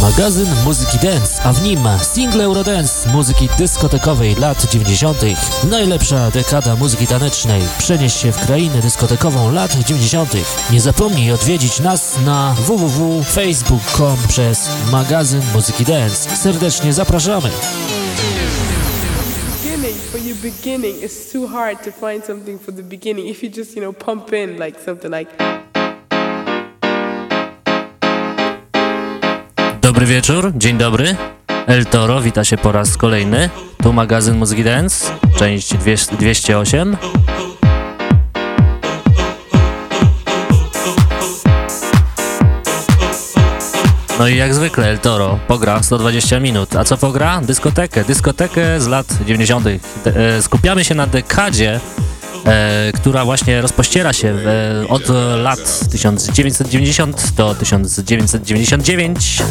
magazyn muzyki dance, a w nim single Eurodance muzyki dyskotekowej lat 90. Najlepsza dekada muzyki tanecznej. Przenieś się w krainę dyskotekową lat 90. Nie zapomnij odwiedzić nas na www.facebook.com przez magazyn muzyki dance. Serdecznie zapraszamy. for your beginning, it's too hard to find something for the beginning. If you just, you know, pump in like something like Dobry wieczór, dzień dobry. El Toro wita się po raz kolejny. Tu magazyn Muzyki Dance, część 208. No i jak zwykle El Toro pogra 120 minut. A co pogra? Dyskotekę. Dyskotekę z lat 90. E, skupiamy się na dekadzie e, która właśnie rozpościera się e, od lat 1990 do 1999.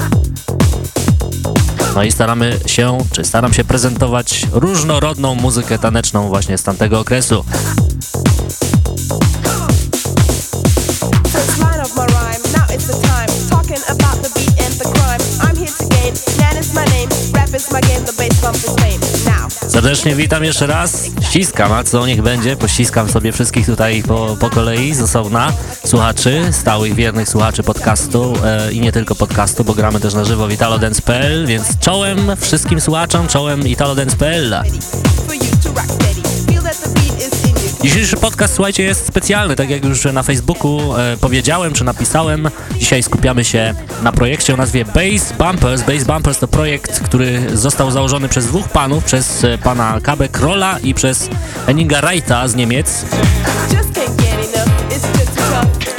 No i staramy się, czy staram się prezentować różnorodną muzykę taneczną właśnie z tamtego okresu. Serdecznie witam jeszcze raz. Ściskam, a co niech będzie? Pościskam sobie wszystkich tutaj po, po kolei z osobna słuchaczy, stałych, wiernych słuchaczy podcastu e, i nie tylko podcastu, bo gramy też na żywo w italodance.pl, więc czołem wszystkim słuchaczom, czołem italodance.pl. Dzisiejszy podcast, słuchajcie, jest specjalny, tak jak już na Facebooku e, powiedziałem, czy napisałem. Dzisiaj skupiamy się na projekcie o nazwie Bass Bumpers. Bass Bumpers to projekt, który został założony przez dwóch panów, przez e, pana Kabe Krolla i przez Henninga Reita z Niemiec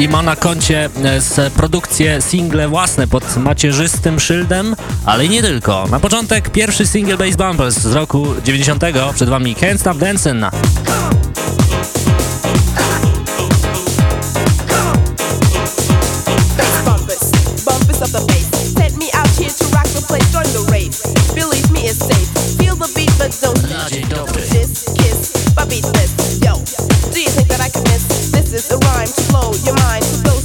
i ma na koncie e, z produkcję single własne pod macierzystym szyldem, ale i nie tylko. Na początek pierwszy single Bass Bumpers z roku 90. Przed wami Can't Stop Dancing. Your mind. For those who like to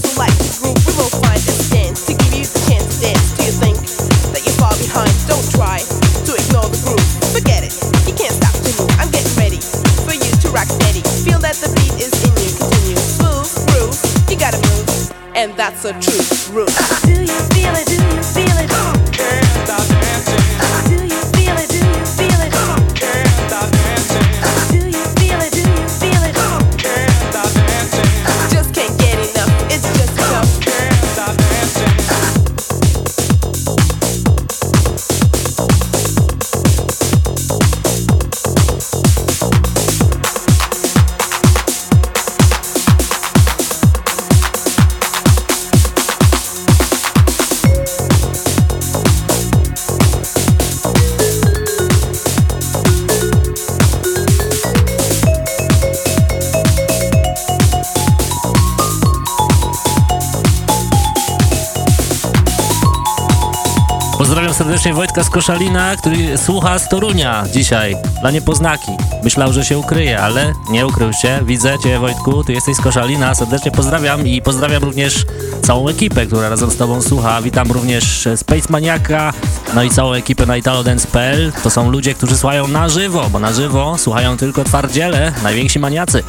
Wojtka z Koszalina, który słucha z Torunia dzisiaj dla niepoznaki. Myślał, że się ukryje, ale nie ukrył się. Widzę Cię Wojtku, Ty jesteś z Koszalina. Serdecznie pozdrawiam i pozdrawiam również całą ekipę, która razem z Tobą słucha. Witam również Space Maniaka, no i całą ekipę na italodance.pl. To są ludzie, którzy słuchają na żywo, bo na żywo słuchają tylko twardziele, najwięksi maniacy.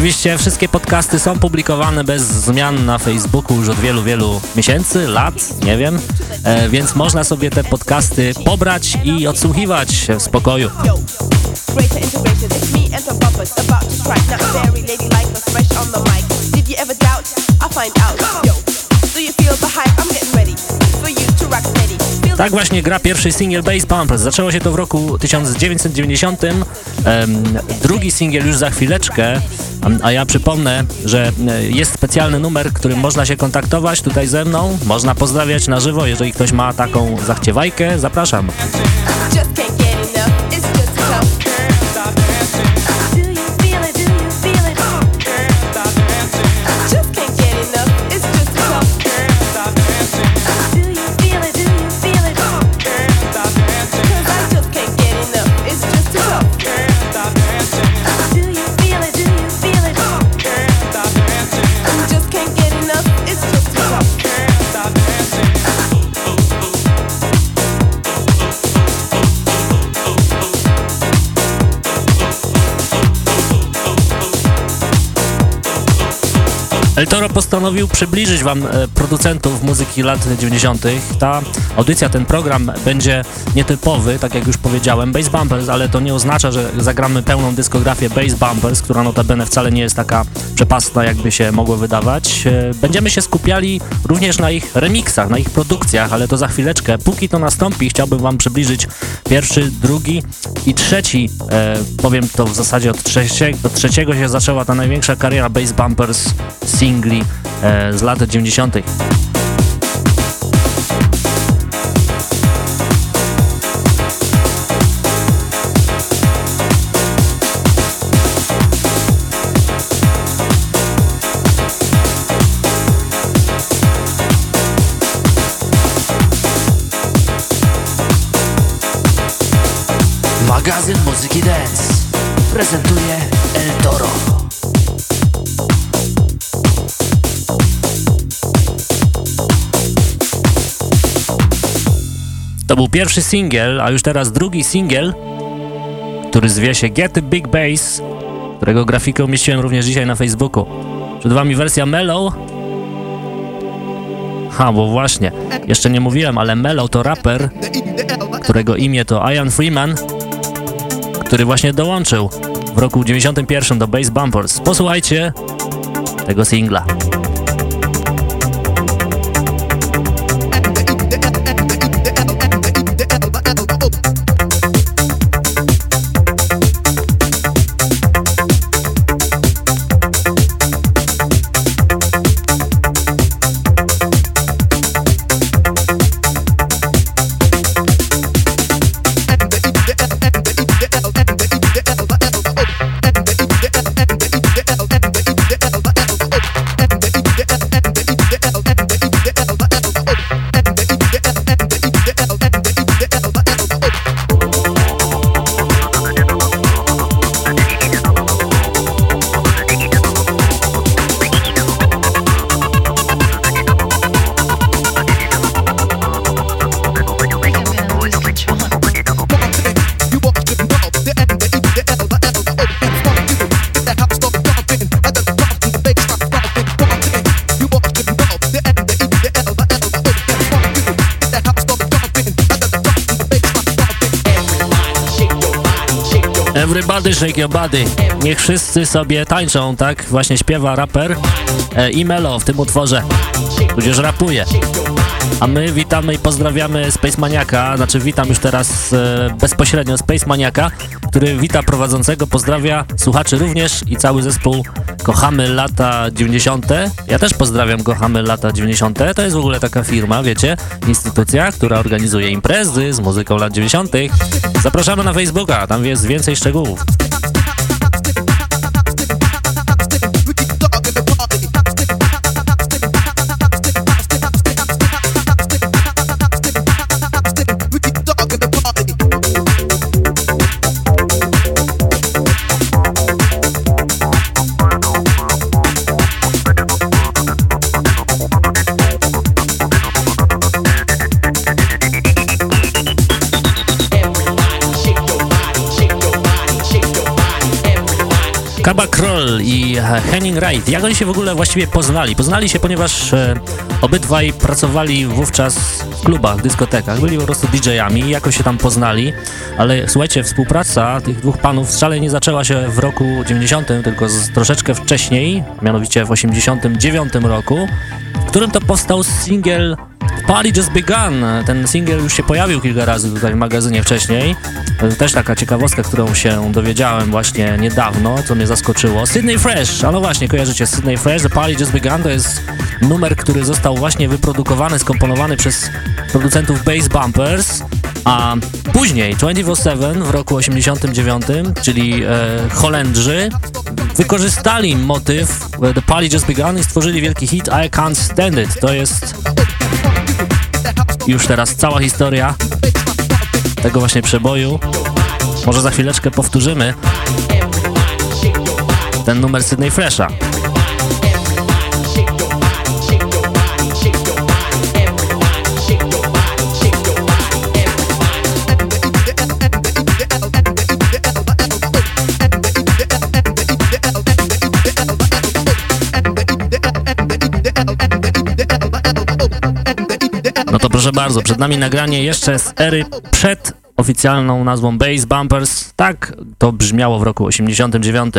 Oczywiście wszystkie podcasty są publikowane bez zmian na Facebooku już od wielu, wielu miesięcy, lat, nie wiem, e, więc można sobie te podcasty pobrać i odsłuchiwać w spokoju. Tak właśnie gra pierwszy single Bass Bumpers. Zaczęło się to w roku 1990. drugi singiel już za chwileczkę, a ja przypomnę, że e, jest specjalny numer, którym można się kontaktować tutaj ze mną. Można pozdrawiać na żywo, jeżeli ktoś ma taką zachciewajkę. Zapraszam. El Toro postanowił przybliżyć Wam e, producentów muzyki lat 90. Ta audycja, ten program będzie nietypowy, tak jak już powiedziałem, Bass Bumpers, ale to nie oznacza, że zagramy pełną dyskografię Bass Bumpers, która notabene wcale nie jest taka przepastna, jakby się mogło wydawać. E, będziemy się skupiali również na ich remixach, na ich produkcjach, ale to za chwileczkę. Póki to nastąpi, chciałbym Wam przybliżyć pierwszy, drugi i trzeci, e, powiem to w zasadzie od, trzecie, od trzeciego się zaczęła ta największa kariera Bass Bumpers singli e, z lat 90. Magazyn Muzyki Dance prezentuje To był pierwszy singiel, a już teraz drugi singiel, który zwie się Get the Big Bass, którego grafikę umieściłem również dzisiaj na Facebooku. Przed wami wersja Mellow. Ha, bo właśnie, jeszcze nie mówiłem, ale Mellow to raper, którego imię to Ian Freeman, który właśnie dołączył w roku 91 do Bass Bumpers. Posłuchajcie tego singla. Everybody shake your body. Niech wszyscy sobie tańczą, tak? Właśnie śpiewa raper e, i Melo w tym utworze. Tudzież rapuje. A my witamy i pozdrawiamy Space Maniaka, znaczy witam już teraz e, bezpośrednio Space Maniaka, który wita prowadzącego, pozdrawia słuchaczy również i cały zespół Kochamy lata 90. Ja też pozdrawiam Kochamy lata 90. To jest w ogóle taka firma, wiecie, instytucja, która organizuje imprezy z muzyką lat 90. Zapraszamy na Facebooka, tam jest więcej szczegółów. I Henning Wright. Jak oni się w ogóle właściwie poznali? Poznali się, ponieważ e, obydwaj pracowali wówczas w klubach, dyskotekach. Byli po prostu DJ-ami jakoś się tam poznali. Ale słuchajcie, współpraca tych dwóch panów wcale nie zaczęła się w roku 90, tylko z, troszeczkę wcześniej, mianowicie w 89 roku, w którym to powstał singiel Party Just Begun. Ten singiel już się pojawił kilka razy tutaj w magazynie wcześniej. Też taka ciekawostka, którą się dowiedziałem właśnie niedawno, co mnie zaskoczyło. Sydney Fresh, a no właśnie, kojarzycie Sydney Fresh, The Party Just Begun to jest numer, który został właśnie wyprodukowany, skomponowany przez producentów Bass Bumpers, a później 24-7 w roku 89, czyli e, Holendrzy, wykorzystali motyw The Party Just Begun i stworzyli wielki hit I Can't Stand It. To jest już teraz cała historia tego właśnie przeboju. Może za chwileczkę powtórzymy ten numer Sydney Fresha. To proszę bardzo, przed nami nagranie jeszcze z ery przed oficjalną nazwą Bass Bumpers. Tak to brzmiało w roku 89.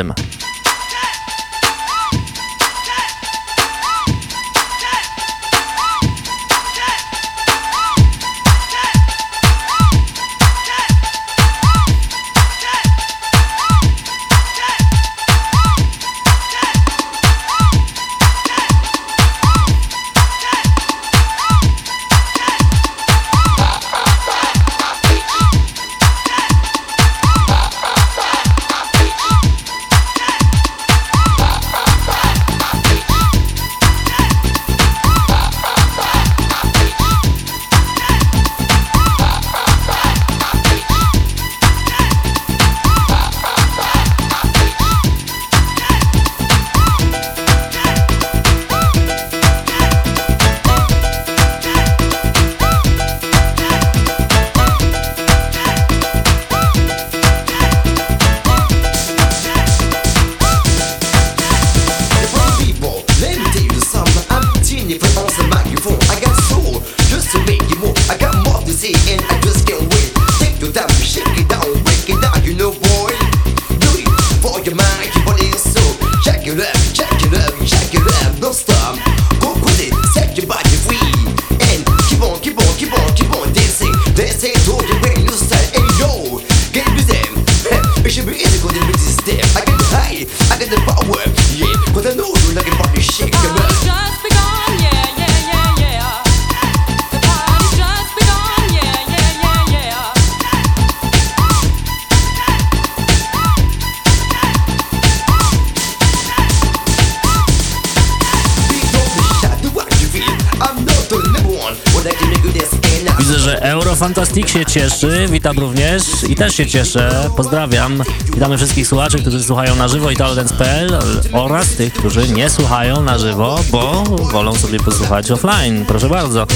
Fantastic się cieszy, witam również i też się cieszę, pozdrawiam. Witamy wszystkich słuchaczy, którzy słuchają na żywo italodance.pl oraz tych, którzy nie słuchają na żywo, bo wolą sobie posłuchać offline. Proszę bardzo.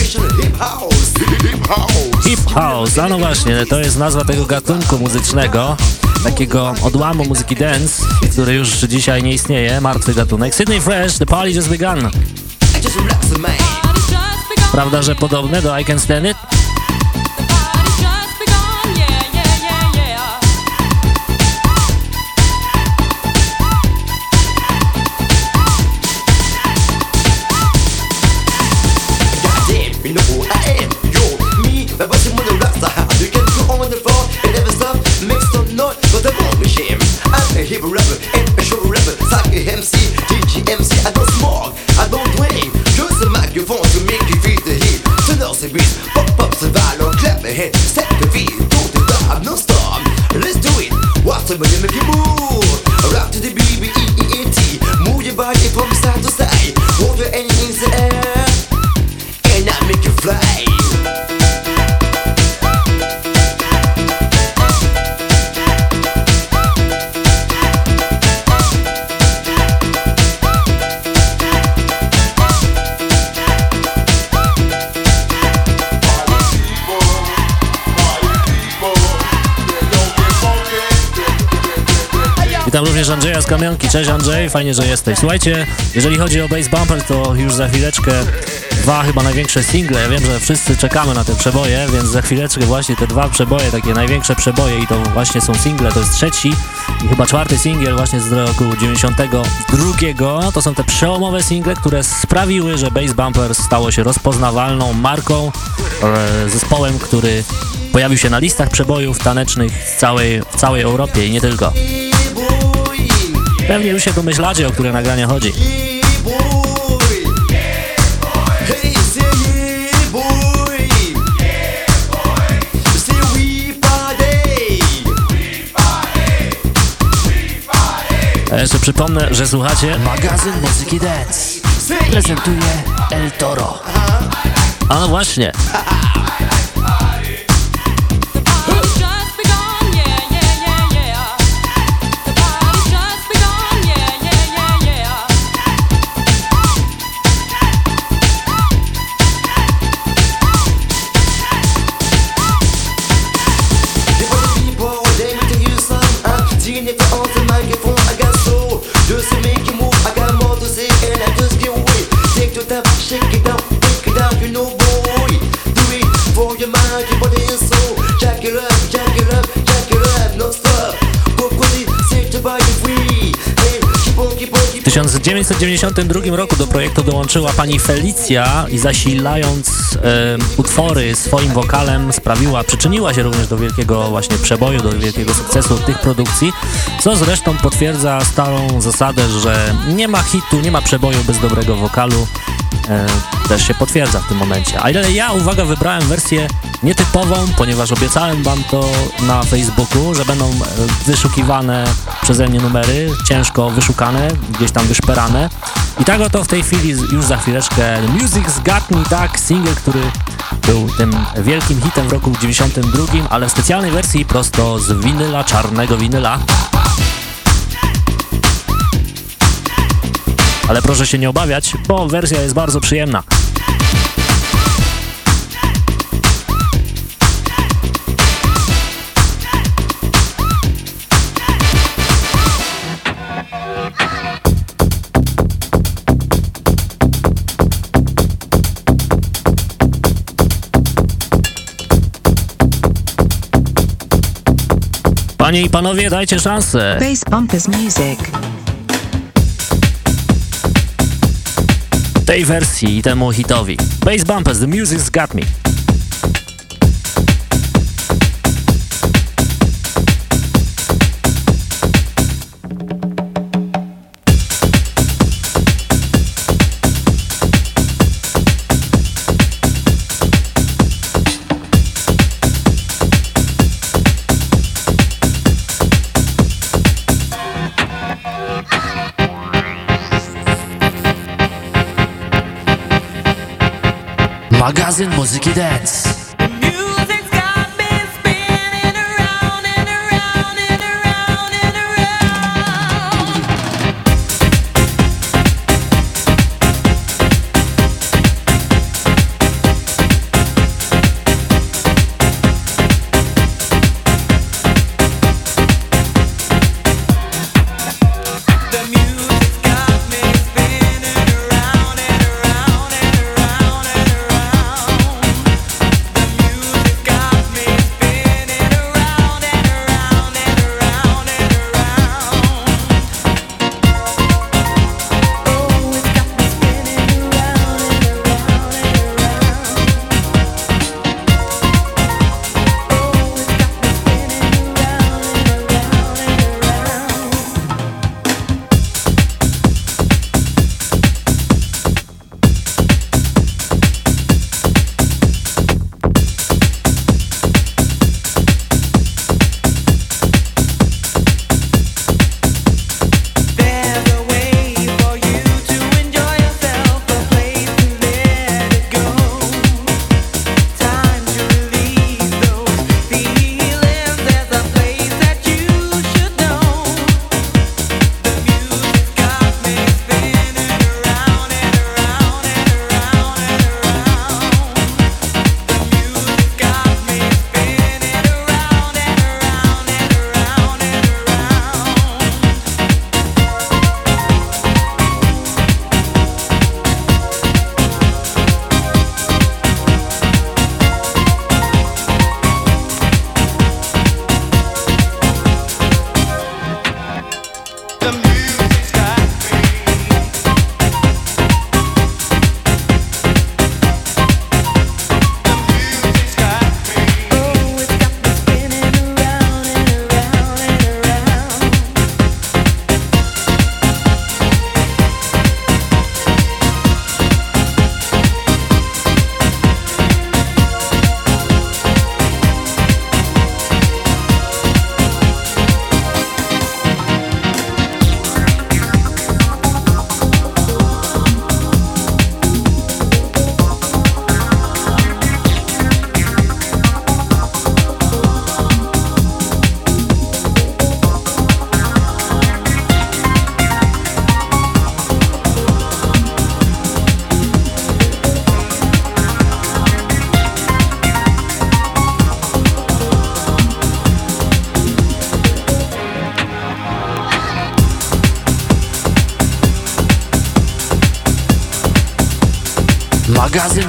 Hip House, a no właśnie, to jest nazwa tego gatunku muzycznego, takiego odłamu muzyki dance, który już dzisiaj nie istnieje, martwy gatunek. Sydney Fresh, The Party Just Begun. Prawda, że podobne do I Can Stand It? Również Andrzeja z Kamionki. Cześć Andrzej, fajnie, że jesteś. Słuchajcie, jeżeli chodzi o Bass Bumper, to już za chwileczkę dwa chyba największe single. Ja wiem, że wszyscy czekamy na te przeboje, więc za chwileczkę właśnie te dwa przeboje, takie największe przeboje i to właśnie są single, to jest trzeci i chyba czwarty singiel właśnie z roku 92. To są te przełomowe single, które sprawiły, że Bass Bumper stało się rozpoznawalną marką, e, zespołem, który pojawił się na listach przebojów tanecznych w całej, w całej Europie i nie tylko. Pewnie już się domyślacie, o które nagrania chodzi. A jeszcze przypomnę, że słuchacie Magazyn Muzyki Dance prezentuje El Toro. A no właśnie. 1992 roku do projektu dołączyła pani Felicja i zasilając utwory swoim wokalem sprawiła, przyczyniła się również do wielkiego właśnie przeboju, do wielkiego sukcesu tych produkcji, co zresztą potwierdza starą zasadę, że nie ma hitu, nie ma przeboju bez dobrego wokalu. E, też się potwierdza w tym momencie. Ale ja, uwaga, wybrałem wersję nietypową, ponieważ obiecałem wam to na Facebooku, że będą e, wyszukiwane przeze mnie numery, ciężko wyszukane, gdzieś tam wyszperane. I tak oto w tej chwili, już za chwileczkę, Music's Got Me, tak, single, który był tym wielkim hitem w roku 92, ale w specjalnej wersji prosto z winyla, czarnego winyla. Ale proszę się nie obawiać, bo wersja jest bardzo przyjemna. Panie i panowie, dajcie szansę. Bass Bumpers Music. tej wersji i temu hitowi. Bass Bumpers, The Music's Got Me. Magazyn muzyki dance.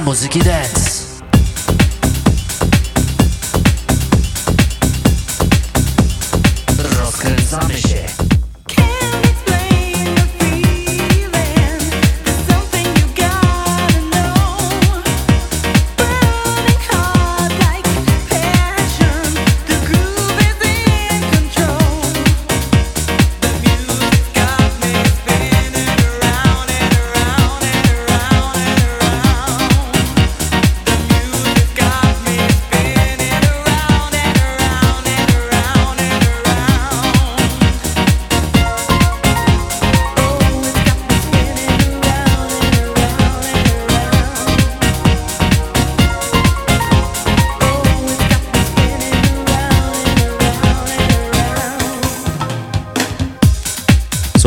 Magazyn muzyki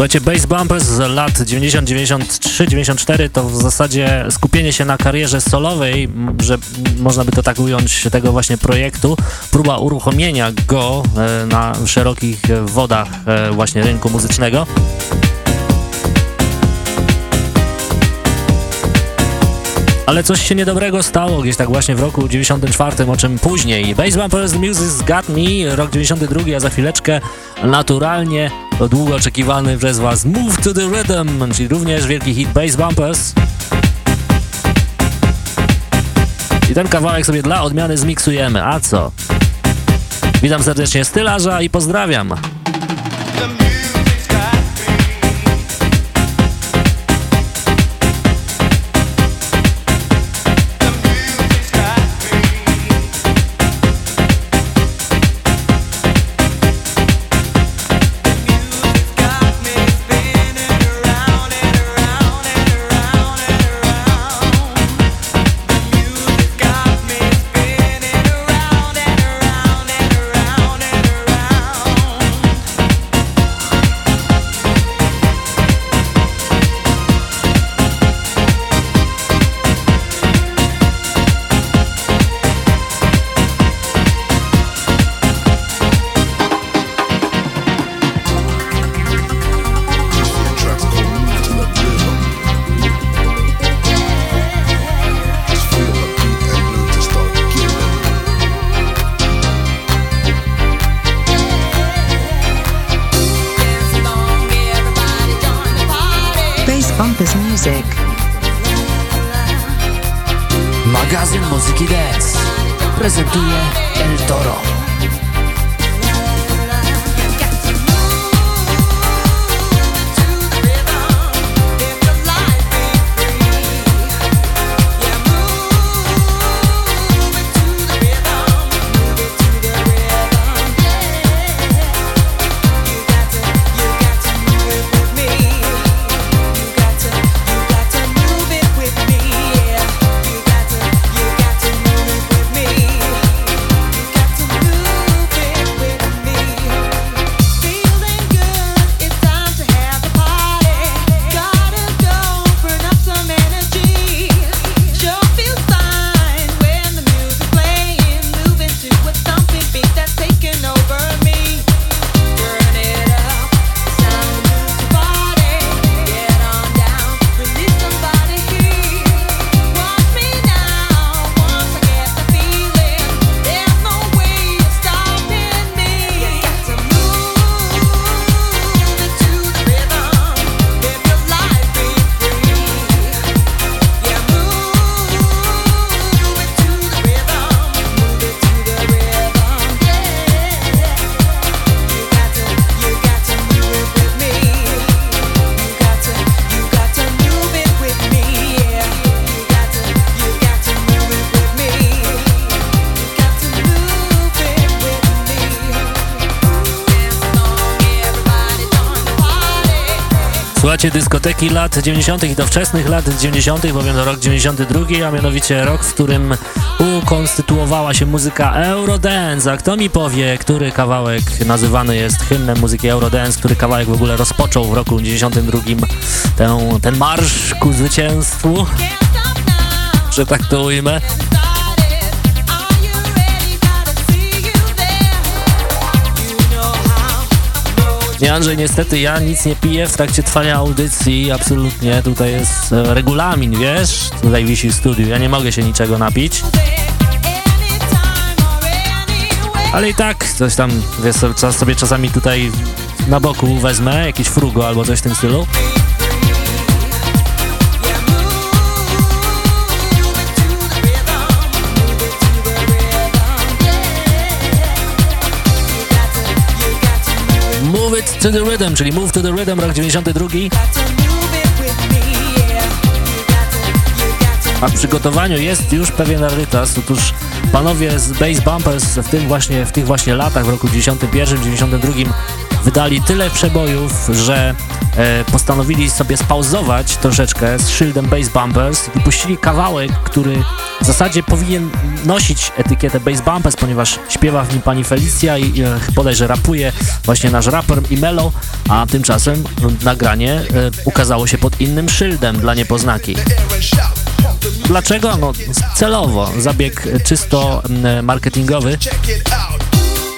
Słuchajcie, Bass Bumpers z lat 90, 93, 94 to w zasadzie skupienie się na karierze solowej, że można by to tak ująć, tego właśnie projektu, próba uruchomienia go e, na szerokich wodach e, właśnie rynku muzycznego. Ale coś się niedobrego stało gdzieś tak właśnie w roku 94, o czym później. Bass Bumpers The Music's Got Me, rok 92, a za chwileczkę naturalnie to długo oczekiwany przez was Move to the Rhythm, czyli również wielki hit Bass Bumpers. I ten kawałek sobie dla odmiany zmiksujemy, a co? Witam serdecznie Stylarza i pozdrawiam. Music. Magazyn Muzyki Dance prezentuje El Toro Słuchajcie dyskoteki lat 90. i to wczesnych lat 90., bowiem to rok 92, a mianowicie rok, w którym ukonstytuowała się muzyka Eurodance. A kto mi powie, który kawałek nazywany jest hymnem muzyki Eurodance, który kawałek w ogóle rozpoczął w roku 92 tę, ten marsz ku zwycięstwu, że tak to ujmę. Nie Andrzej, niestety ja nic nie piję w trakcie trwania audycji, absolutnie. Tutaj jest e, regulamin, wiesz? Tutaj wisi w studiu, ja nie mogę się niczego napić. Ale i tak coś tam, wiesz, sobie czasami tutaj na boku wezmę, jakieś frugo albo coś w tym stylu. To the rhythm, czyli Move to the rhythm, rok 92. A w przygotowaniu jest już pewien rarytas. Otóż panowie z Bass Bumpers w, tym właśnie, w tych właśnie latach, w roku 91, 92 wydali tyle przebojów, że e, postanowili sobie spauzować troszeczkę z szyldem Bass Bumpers i wypuścili kawałek, który w zasadzie powinien nosić etykietę Bass Bumpers, ponieważ śpiewa w nim pani Felicia i e, bodajże rapuje właśnie nasz raper i Melo, a tymczasem nagranie e, ukazało się pod innym szyldem dla niepoznaki. Dlaczego? No celowo. Zabieg czysto mm, marketingowy,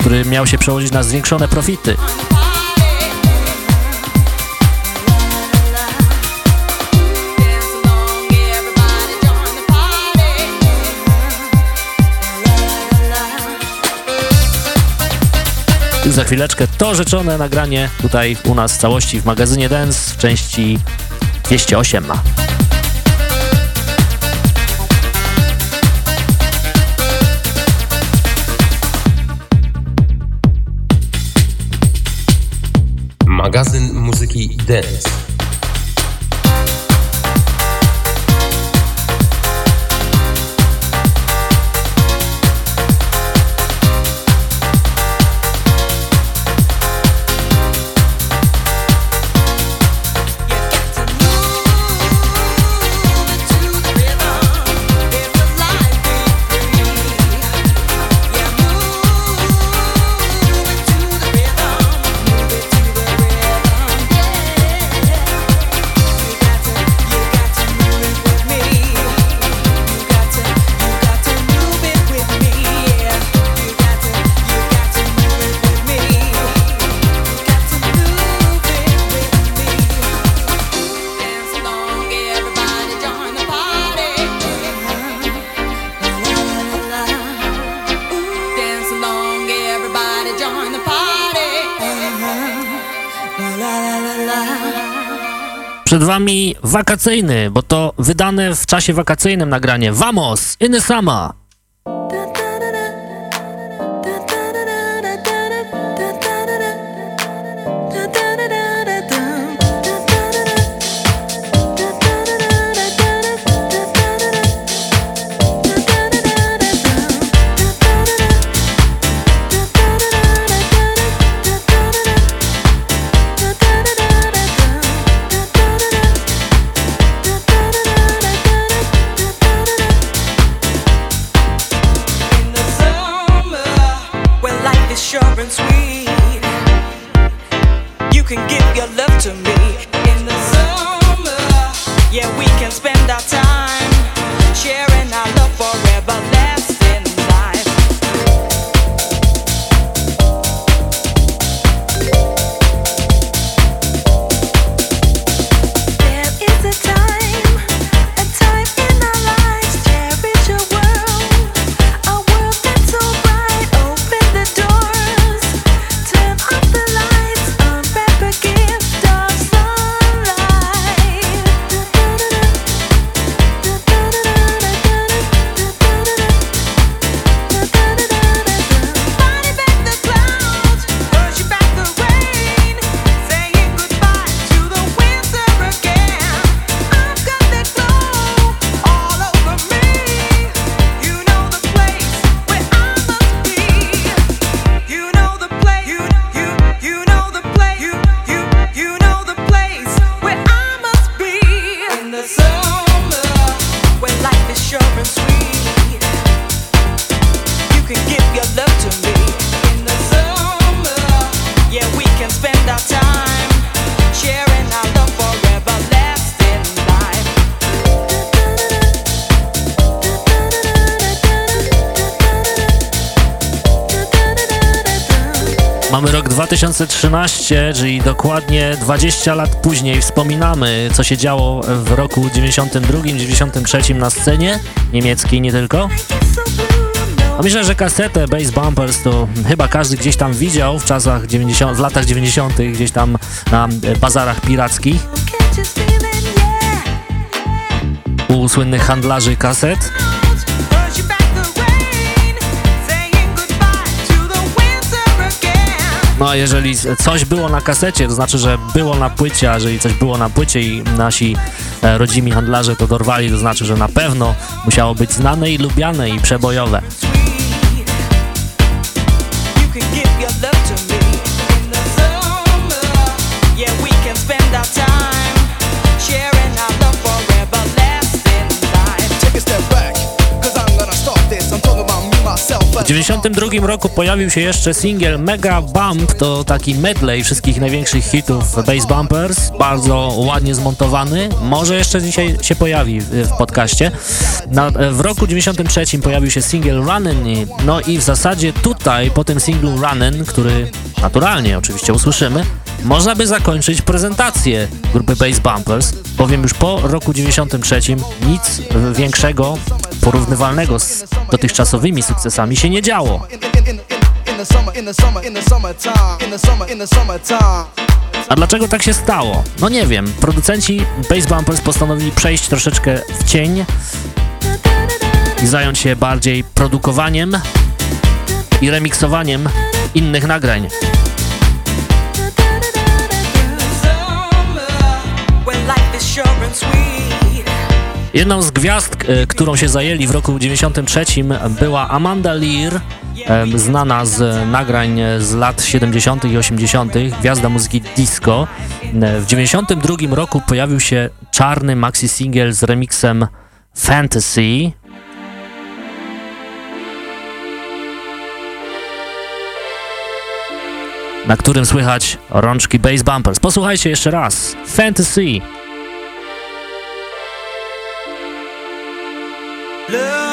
który miał się przełożyć na zwiększone profity. Już za chwileczkę to rzeczone nagranie tutaj u nas w całości w magazynie Dance w części 208. Magazyn muzyki Dance. Wami wakacyjny, bo to wydane w czasie wakacyjnym nagranie. Vamos! In 20 lat później wspominamy, co się działo w roku 92, 93 na scenie niemieckiej nie tylko. No myślę, że kasetę Bass Bumpers to chyba każdy gdzieś tam widział w czasach 90, w latach 90. gdzieś tam na e, bazarach pirackich u słynnych handlarzy kaset. No jeżeli coś było na kasecie, to znaczy, że było na płycie, a jeżeli coś było na płycie i nasi e, rodzimi handlarze to dorwali, to znaczy, że na pewno musiało być znane i lubiane i przebojowe. You W 1992 roku pojawił się jeszcze singiel Mega Bump, to taki medley wszystkich największych hitów Bass Bumpers, bardzo ładnie zmontowany, może jeszcze dzisiaj się pojawi w, podcaście. Na, w roku 93 pojawił się singiel Runnin', no i w zasadzie tutaj po tym singlu Runnin', który naturalnie oczywiście usłyszymy, można by zakończyć prezentację grupy Bass Bumpers, bowiem już po roku 93 nic większego, porównywalnego z dotychczasowymi sukcesami się nie działo. A dlaczego tak się stało? No nie wiem. Producenci Bass Bumpers postanowili przejść troszeczkę w cień i zająć się bardziej produkowaniem i remiksowaniem innych nagrań. Jedną z gwiazd, e, którą się zajęli w roku 93 była Amanda Lear, znana z nagrań z lat 70. i 80., gwiazda muzyki disco. E, W 92 roku pojawił się czarny maxi single z remixem Fantasy. na którym słychać rączki Bass Bumpers. Posłuchajcie jeszcze raz. Fantasy. Love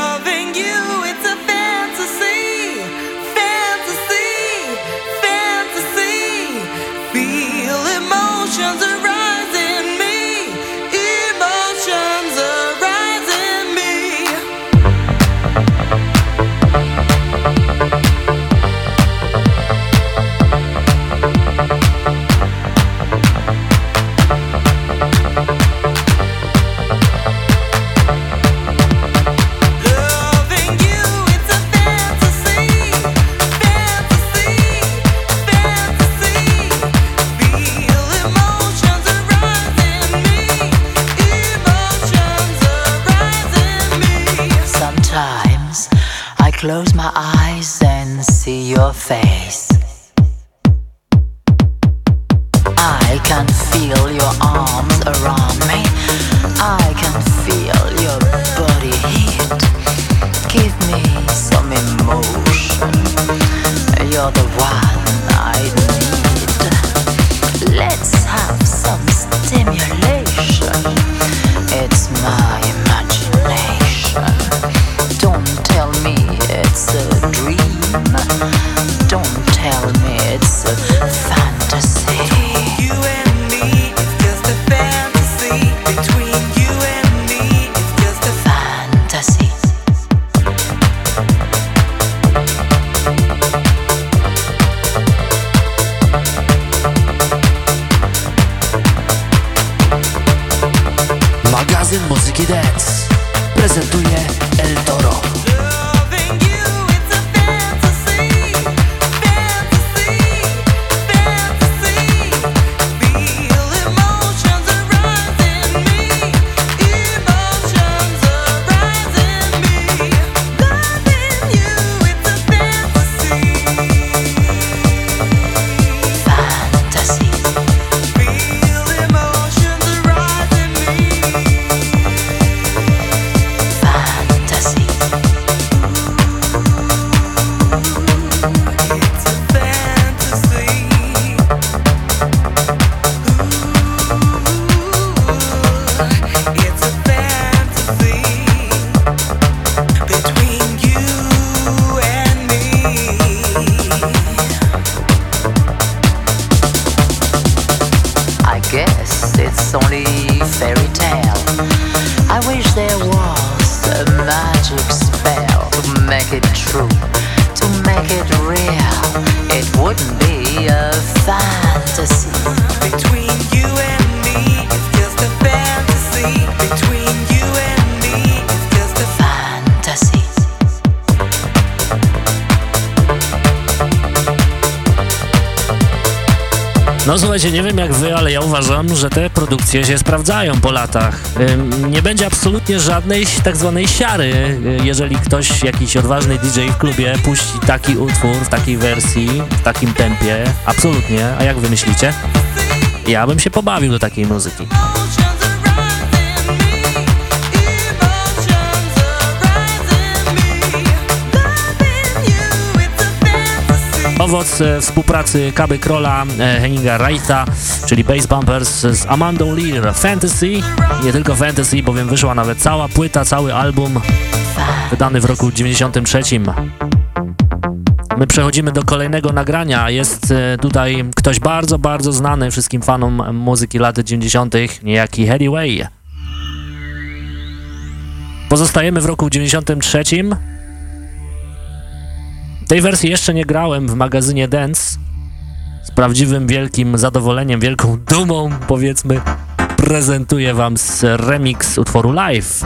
produkcje się sprawdzają po latach. Nie będzie absolutnie żadnej tak zwanej siary, y, jeżeli ktoś, jakiś odważny DJ w klubie puści taki utwór w takiej wersji, w takim tempie. Absolutnie. A jak wy myślicie? Ja bym się pobawił do takiej muzyki. Owoc e, współpracy Kaby Krola, e, Henninga Wrighta, czyli Bass Bumpers z Amandą Lear Fantasy. Nie tylko Fantasy, bowiem wyszła nawet cała płyta, cały album wydany w roku 93. My przechodzimy do kolejnego nagrania. Jest e, tutaj ktoś bardzo, bardzo znany wszystkim fanom muzyki lat 90., niejaki Harry Way. Pozostajemy w roku 93. Tej wersji jeszcze nie grałem w magazynie Dance. Prawdziwym wielkim zadowoleniem, wielką dumą, powiedzmy, prezentuję wam remix utworu live.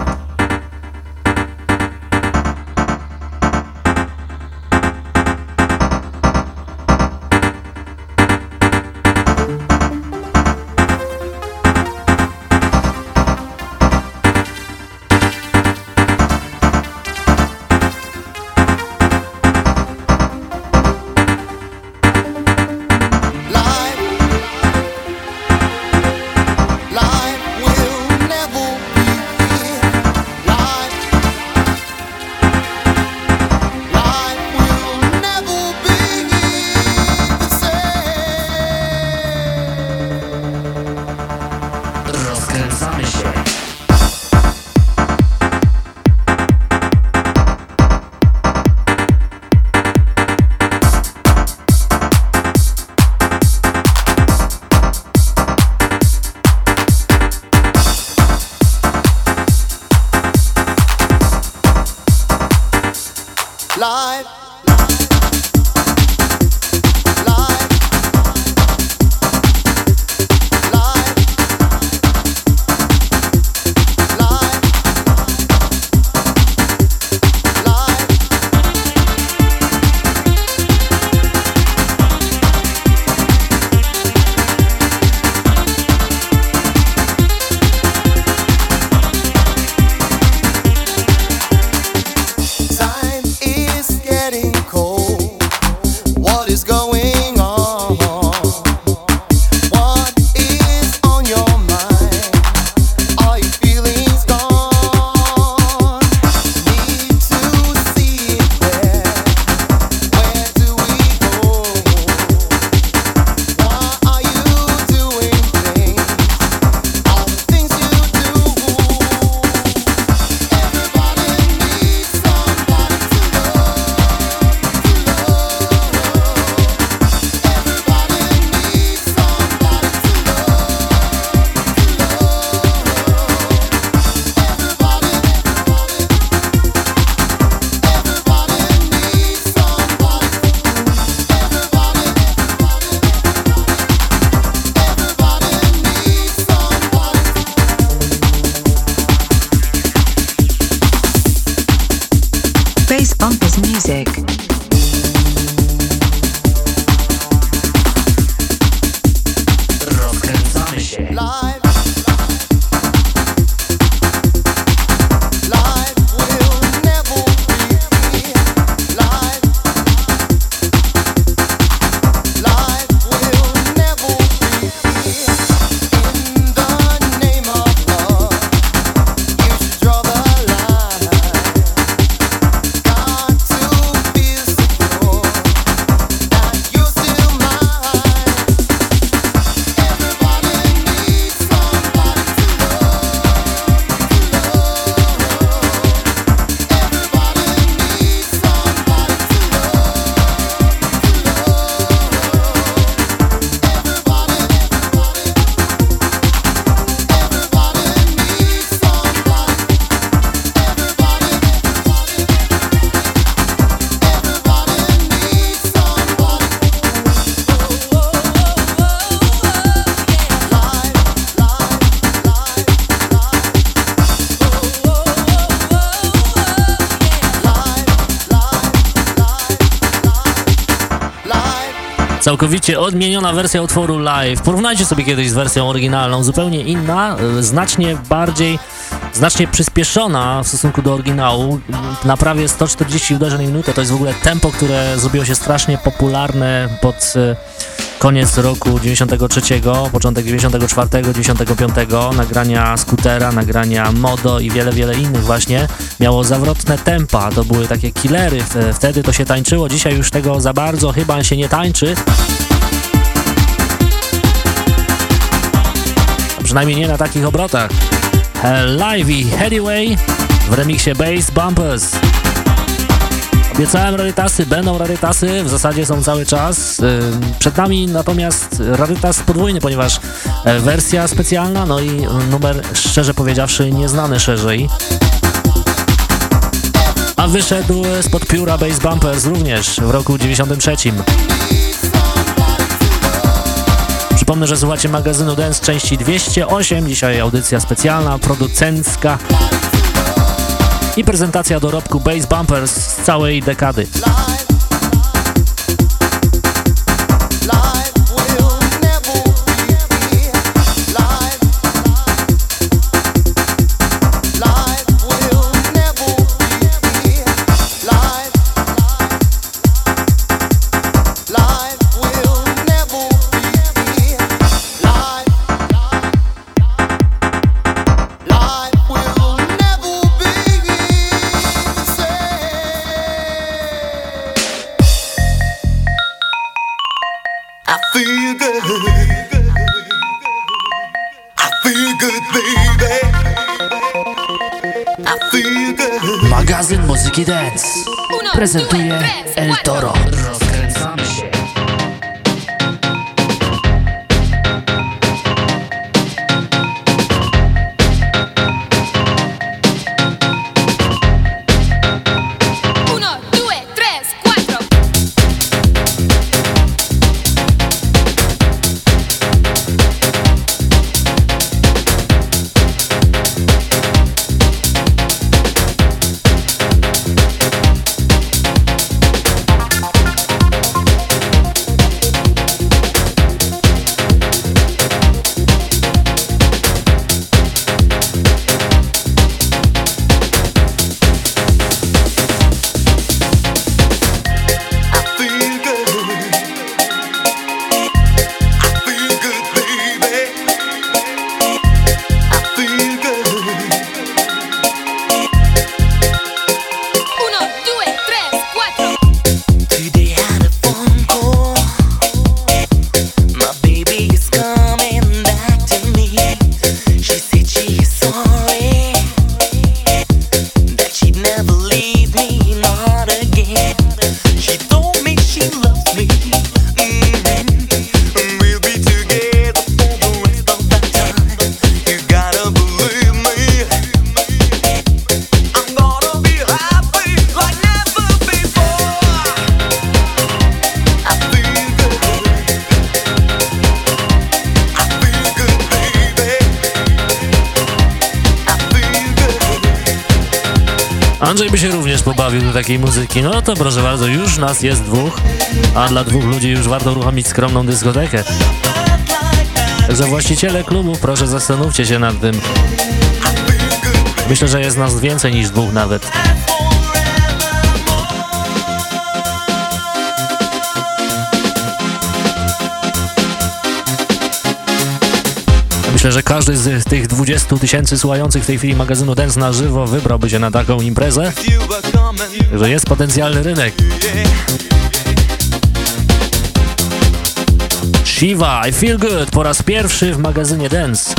Całkowicie odmieniona wersja utworu live. Porównajcie sobie kiedyś z wersją oryginalną, zupełnie inna, y, znacznie bardziej, znacznie przyspieszona w stosunku do oryginału, na prawie 140 uderzeń minutę. To jest w ogóle tempo, które zrobiło się strasznie popularne pod y, koniec roku 93, początek 94, 95, nagrania Scootera, nagrania Modo i wiele, wiele innych właśnie miało zawrotne tempa, to były takie killery, wtedy to się tańczyło, dzisiaj już tego za bardzo chyba się nie tańczy. Przynajmniej nie na takich obrotach. Live i Headway w remiksie Bass Bumpers. Obiecałem rarytasy, będą rarytasy, w zasadzie są cały czas. Ym, Przed nami natomiast rarytas podwójny, ponieważ e, wersja specjalna, no i e, numer szczerze powiedziawszy nieznany szerzej. A wyszedł spod pióra Bass Bumpers również w roku 93. Przypomnę, że słuchacie magazynu Dance części 208, dzisiaj audycja specjalna, producencka i prezentacja dorobku Bass Bumpers z całej dekady. Prezentuje takiej muzyki. No to proszę bardzo, już nas jest dwóch, a dla dwóch ludzi już warto uruchomić skromną dyskotekę. Także właściciele klubów, proszę zastanówcie się nad tym. Myślę, że jest nas więcej niż dwóch nawet. Myślę, że każdy z tych 20 tysięcy słuchających w tej chwili magazynu Dance na żywo wybrałby się na taką imprezę, że jest potencjalny rynek. Shiva, I Feel Good po raz pierwszy w magazynie Dance.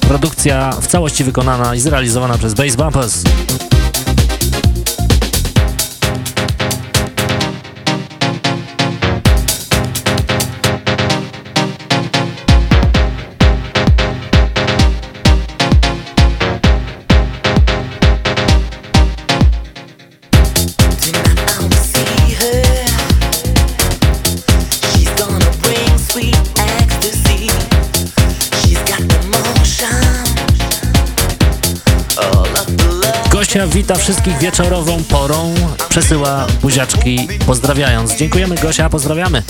Produkcja w całości wykonana i zrealizowana przez Bass Bumpers. Wita wszystkich wieczorową porą, przesyła buziaczki pozdrawiając. Dziękujemy Gosia, pozdrawiamy.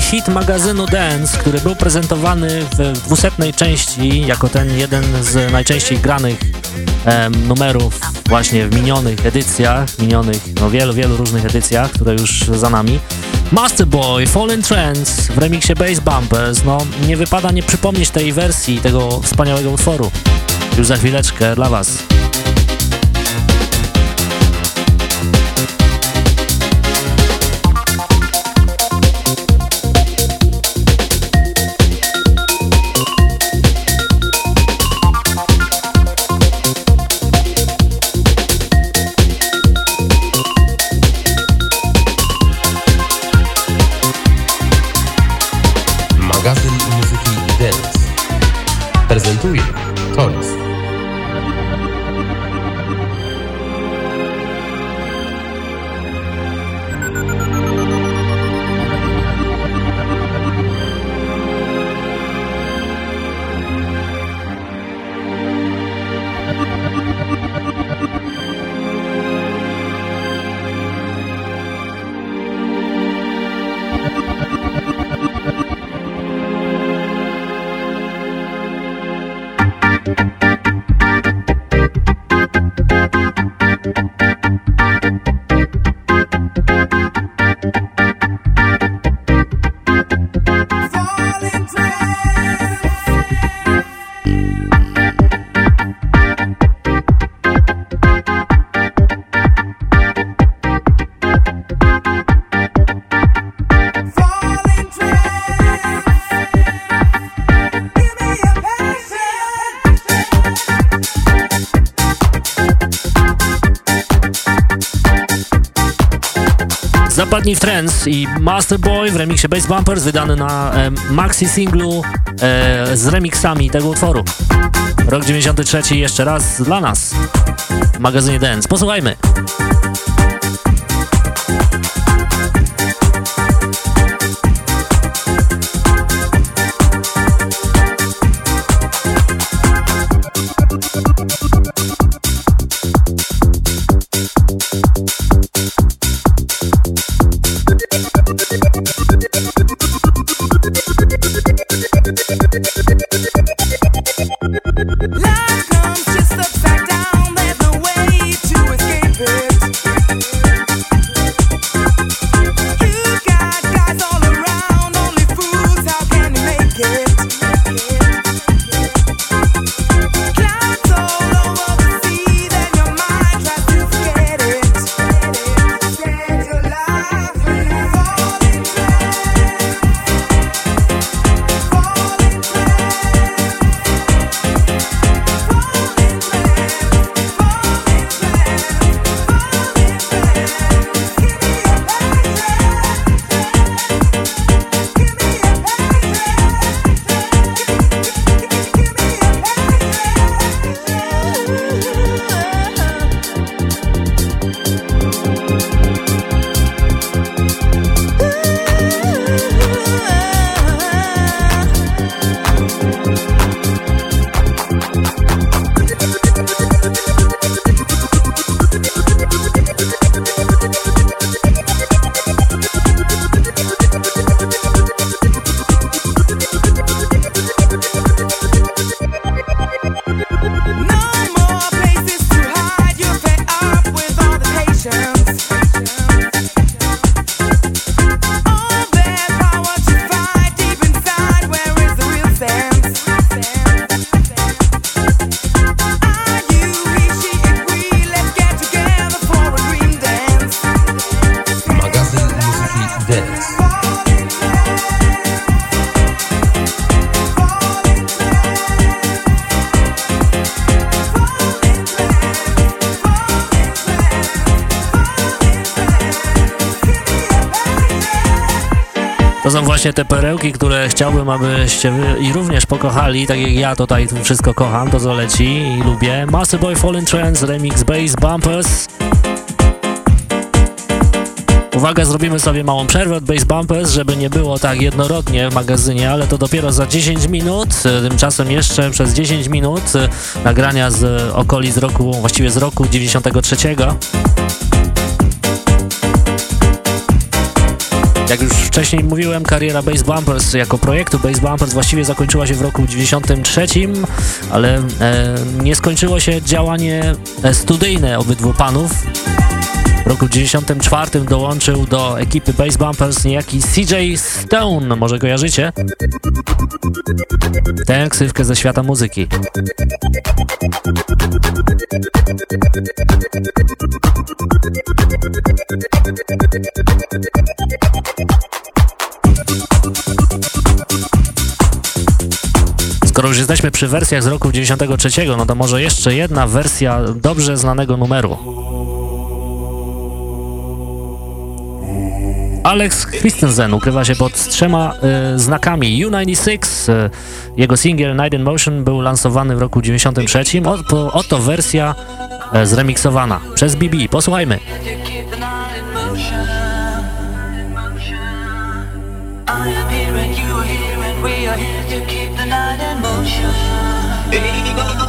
Hit magazynu Dance, który był prezentowany w dwusetnej części jako ten jeden z najczęściej granych em, numerów właśnie w minionych edycjach, minionych, no wielu, wielu różnych edycjach, które już za nami. Master Boy, Fallen Trends w remiksie Bass Bumpers, no nie wypada nie przypomnieć tej wersji, tego wspaniałego utworu. Już za chwileczkę dla Was. Zapadnij w trends i Master Boy w remiksie Bass Bumpers wydany na e, maxi singlu e, z remixami tego utworu. Rok 93 jeszcze raz dla nas w magazynie Dance. Posłuchajmy. Które chciałbym, abyście i również pokochali, tak jak ja tutaj wszystko kocham, to co leci i lubię. Master Boy Fallen Trance, remix Bass Bumpers. Uwaga, zrobimy sobie małą przerwę od Bass Bumpers, żeby nie było tak jednorodnie w magazynie, ale to dopiero za 10 minut. Tymczasem jeszcze przez 10 minut e, nagrania z okolic roku, właściwie z roku 93. Jak już wcześniej mówiłem, kariera Bass Bumpers jako projektu Bass Bumpers właściwie zakończyła się w roku 93, ale e, nie skończyło się działanie e, studyjne obydwu panów. W roku 94 dołączył do ekipy Bass Bumpers niejaki CJ Stone, może kojarzycie? Tę ksywkę ze świata muzyki. Skoro już jesteśmy przy wersjach z roku 93, no to może jeszcze jedna wersja dobrze znanego numeru. Alex Christensen ukrywa się pod trzema y, znakami U96. Y, jego singiel Night in Motion był lansowany w roku 93. Oto, oto wersja y, zremiksowana przez BB. Posłuchajmy. I am here and you are here and we are here to keep the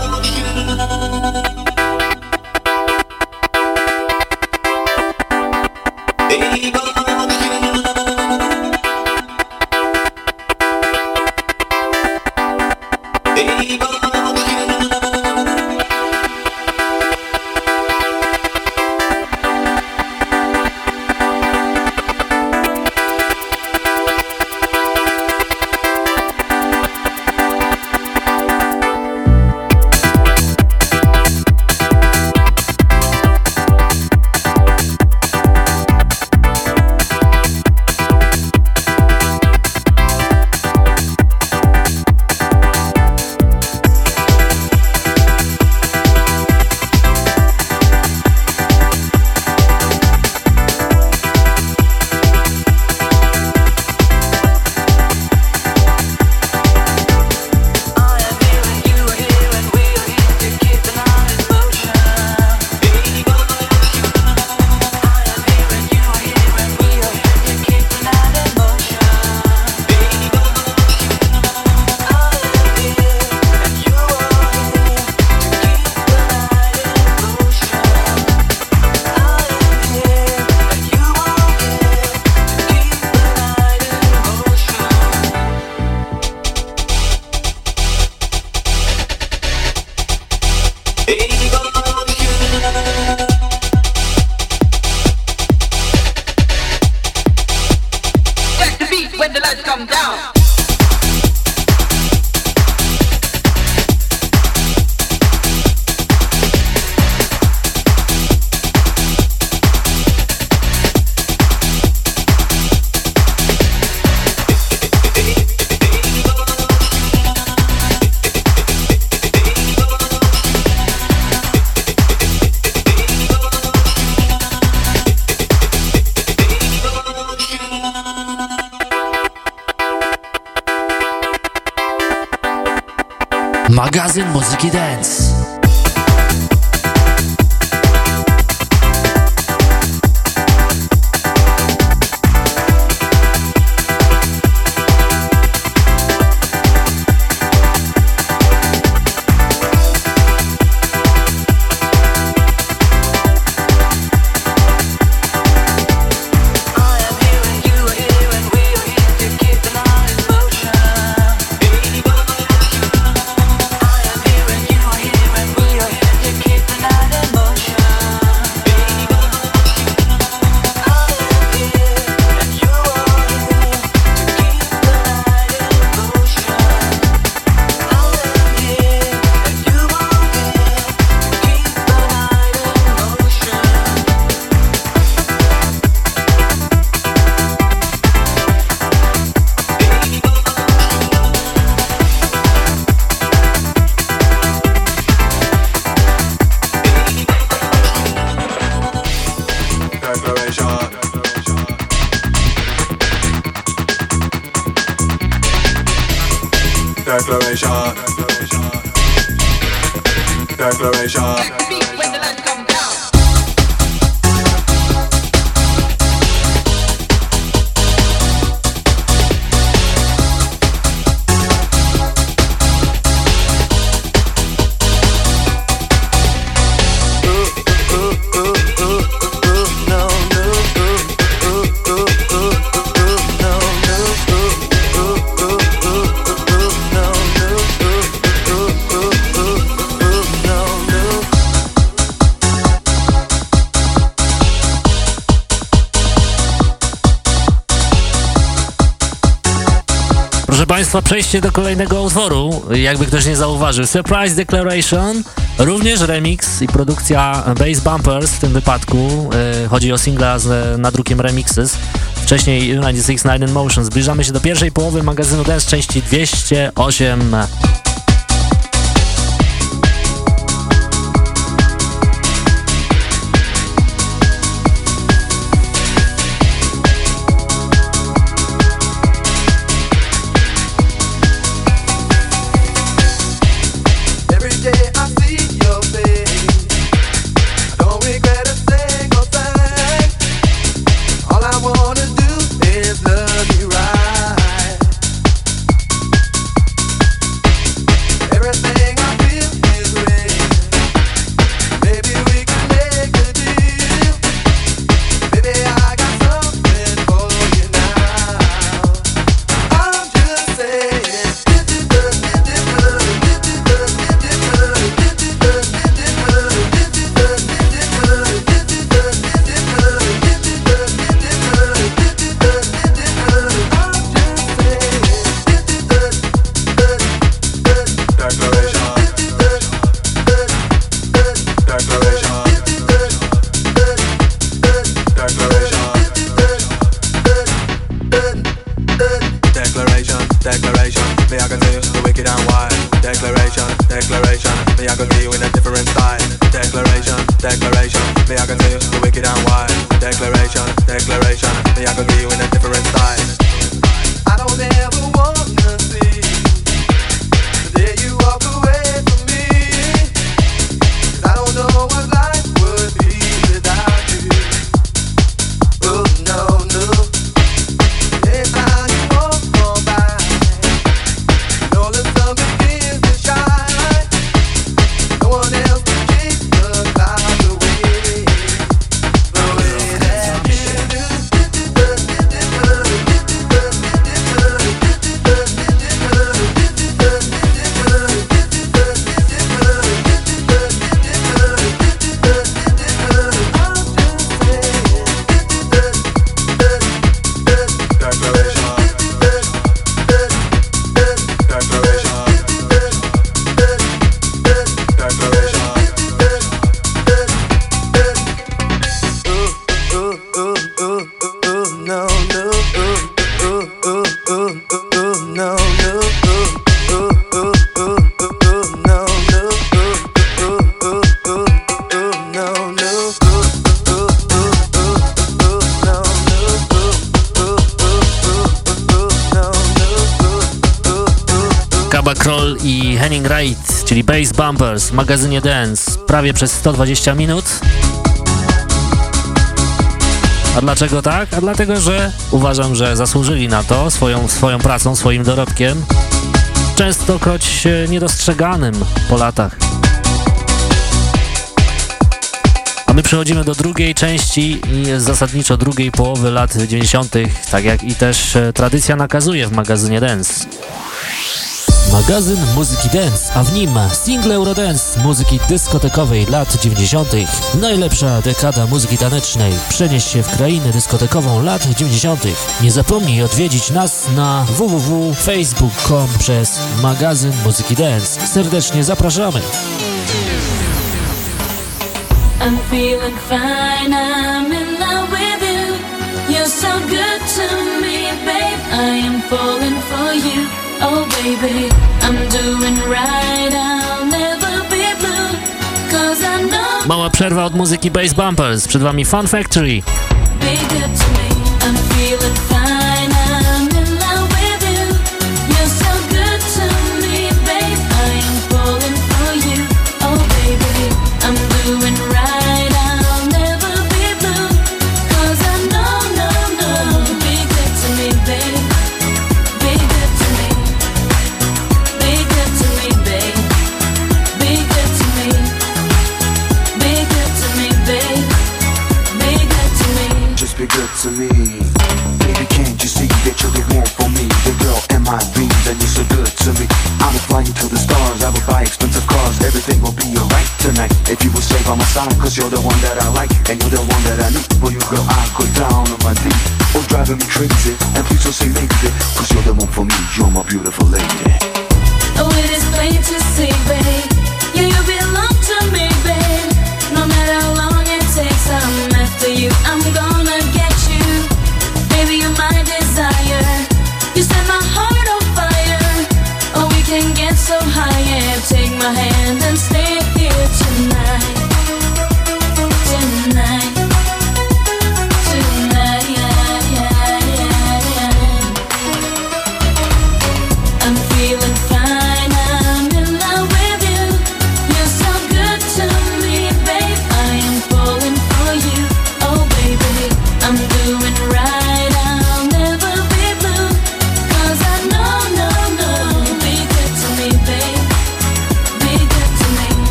przejście do kolejnego utworu, jakby ktoś nie zauważył. Surprise Declaration, również remix i produkcja Bass Bumpers w tym wypadku. E, chodzi o singla z nadrukiem Remixes. Wcześniej United Six Nine in Motion. Zbliżamy się do pierwszej połowy magazynu Dance części 208. magazynie Dance prawie przez 120 minut. A dlaczego tak? A dlatego, że uważam, że zasłużyli na to swoją, swoją pracą, swoim dorobkiem, częstokroć e, niedostrzeganym po latach. A my przechodzimy do drugiej części zasadniczo drugiej połowy lat 90., tak jak i też e, tradycja nakazuje w magazynie Dance. Magazyn muzyki dance, a w nim single Eurodance muzyki dyskotekowej lat 90. Najlepsza dekada muzyki tanecznej. Przenieś się w krainę dyskotekową lat 90. Nie zapomnij odwiedzić nas na www.facebook.com przez magazyn muzyki dance. Serdecznie zapraszamy. I'm feeling fine, I'm in love with you. You're so good to me, babe. I am falling for you. Oh, baby, I'm doing right, I'll never be blue. Cause I know Mała przerwa od muzyki Bass Bumpers. Przed wami Fun Factory. be good to me. I'm feeling fine,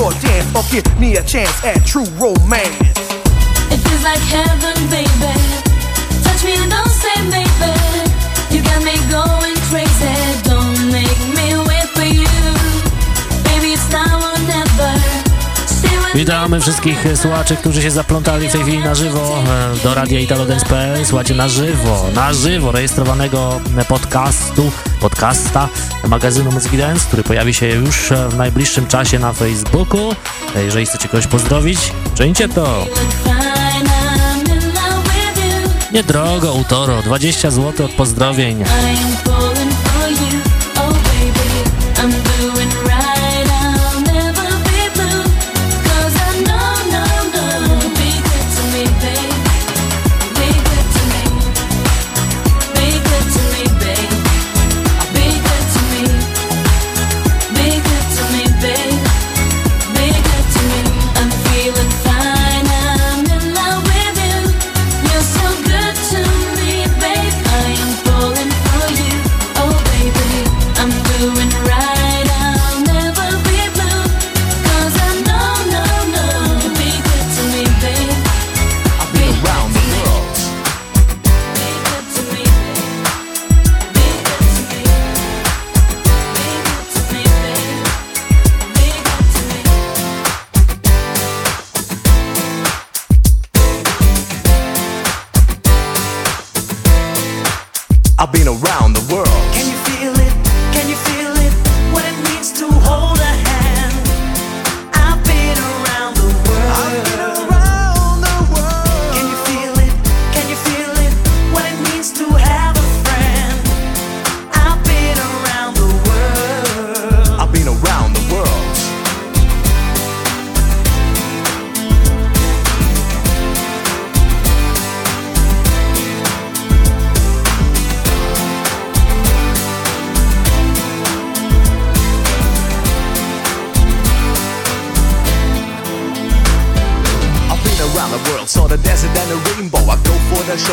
dance or give me a chance at true romance. It feels like heaven, baby. Touch me and don't say maybe. You got me going crazy. Don't make me wait for you. Baby, it's now or never. Witamy wszystkich słuchaczy, którzy się zaplątali w tej chwili na żywo e, do radia italodance.pl. Słuchajcie na żywo, na żywo rejestrowanego podcastu, podcasta magazynu Muzyki Dance, który pojawi się już e, w najbliższym czasie na Facebooku. E, Jeżeli chcecie kogoś pozdrowić, czyńcie to! Niedrogo, utoro, 20 zł od pozdrowień.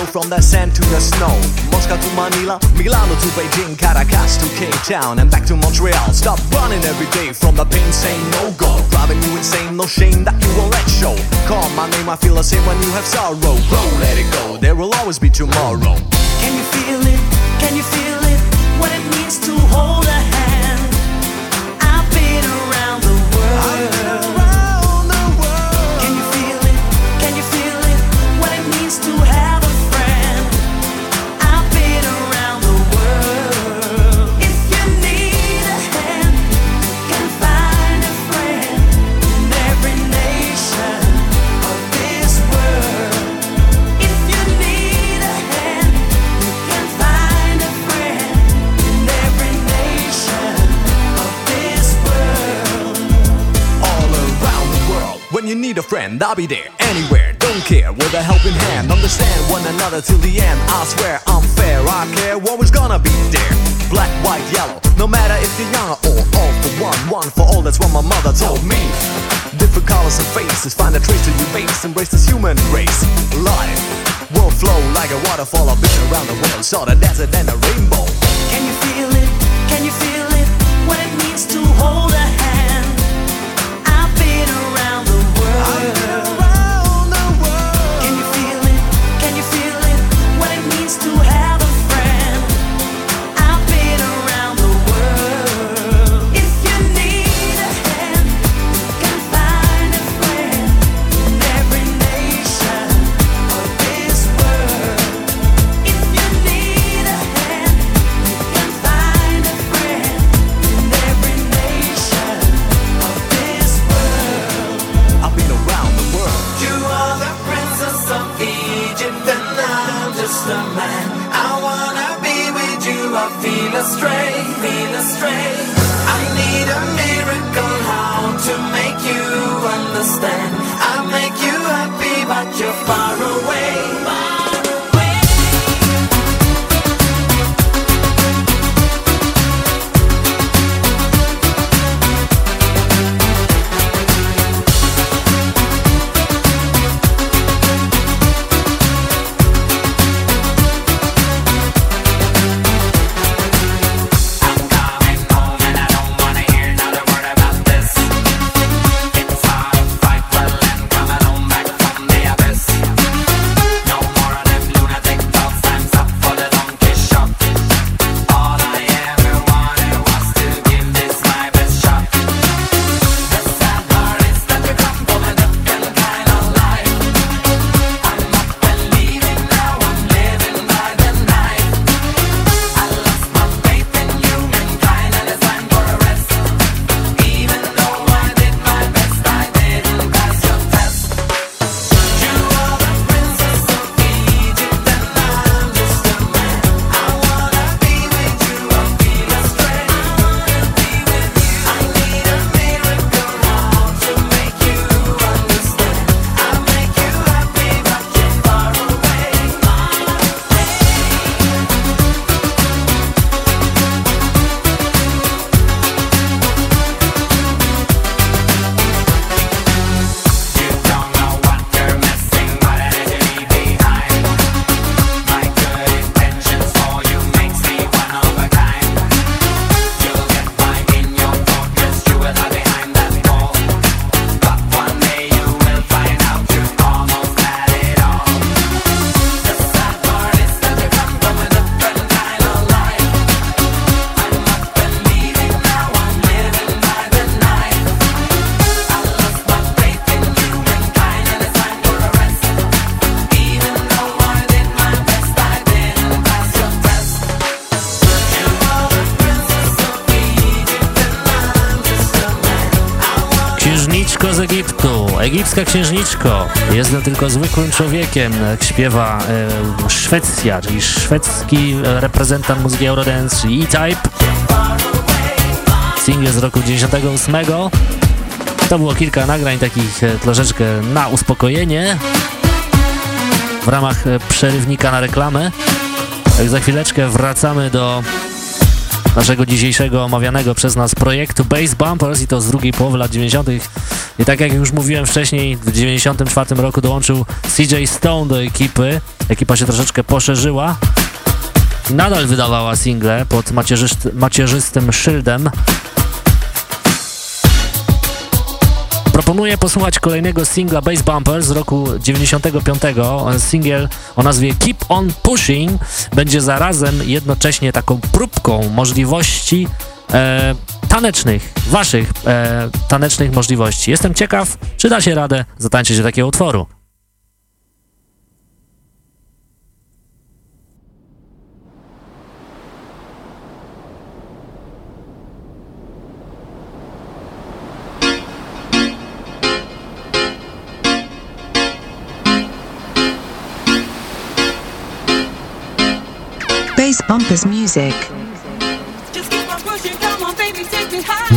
from the sand to the snow. Moscow to Manila, Milano to Beijing, Caracas to Cape Town, and back to Montreal. Stop running every day from the pain saying no go. Driving you insane, no shame that you won't let show. Call my name, I feel the same when you have sorrow. Go, let it go, there will always be tomorrow. Can you feel it? Can you feel it? friend. I'll be there anywhere, don't care, with a helping hand. Understand one another till the end. I swear I'm fair, I care, always gonna be there. Black, white, yellow, no matter if you're young or old. For one, one for all, that's what my mother told me. Different colors and faces, find a trace to your base, embrace this human race. Life will flow like a waterfall, I've been around the world, saw the desert and the rainbow. Can you feel it? The egipska księżniczko. Jestem tylko zwykłym człowiekiem, śpiewa e, Szwecja, czyli szwedzki e, reprezentant muzyki Eurodance E-Type. Single z roku 98. To było kilka nagrań takich e, troszeczkę na uspokojenie w ramach e, przerywnika na reklamę. Tak za chwileczkę wracamy do naszego dzisiejszego omawianego przez nas projektu Bass Bumpers i to z drugiej połowy lat 90. I tak jak już mówiłem wcześniej, w 94 roku dołączył CJ Stone do ekipy. Ekipa się troszeczkę poszerzyła. Nadal wydawała single pod macierzyst- macierzystym szyldem. Proponuję posłuchać kolejnego singla Bass Bumper z roku 95. Singiel o nazwie Keep On Pushing będzie zarazem jednocześnie taką próbką możliwości e, tanecznych, waszych e, tanecznych możliwości. Jestem ciekaw, czy da się radę zatańczyć do takiego utworu. Bass Bumpers Music.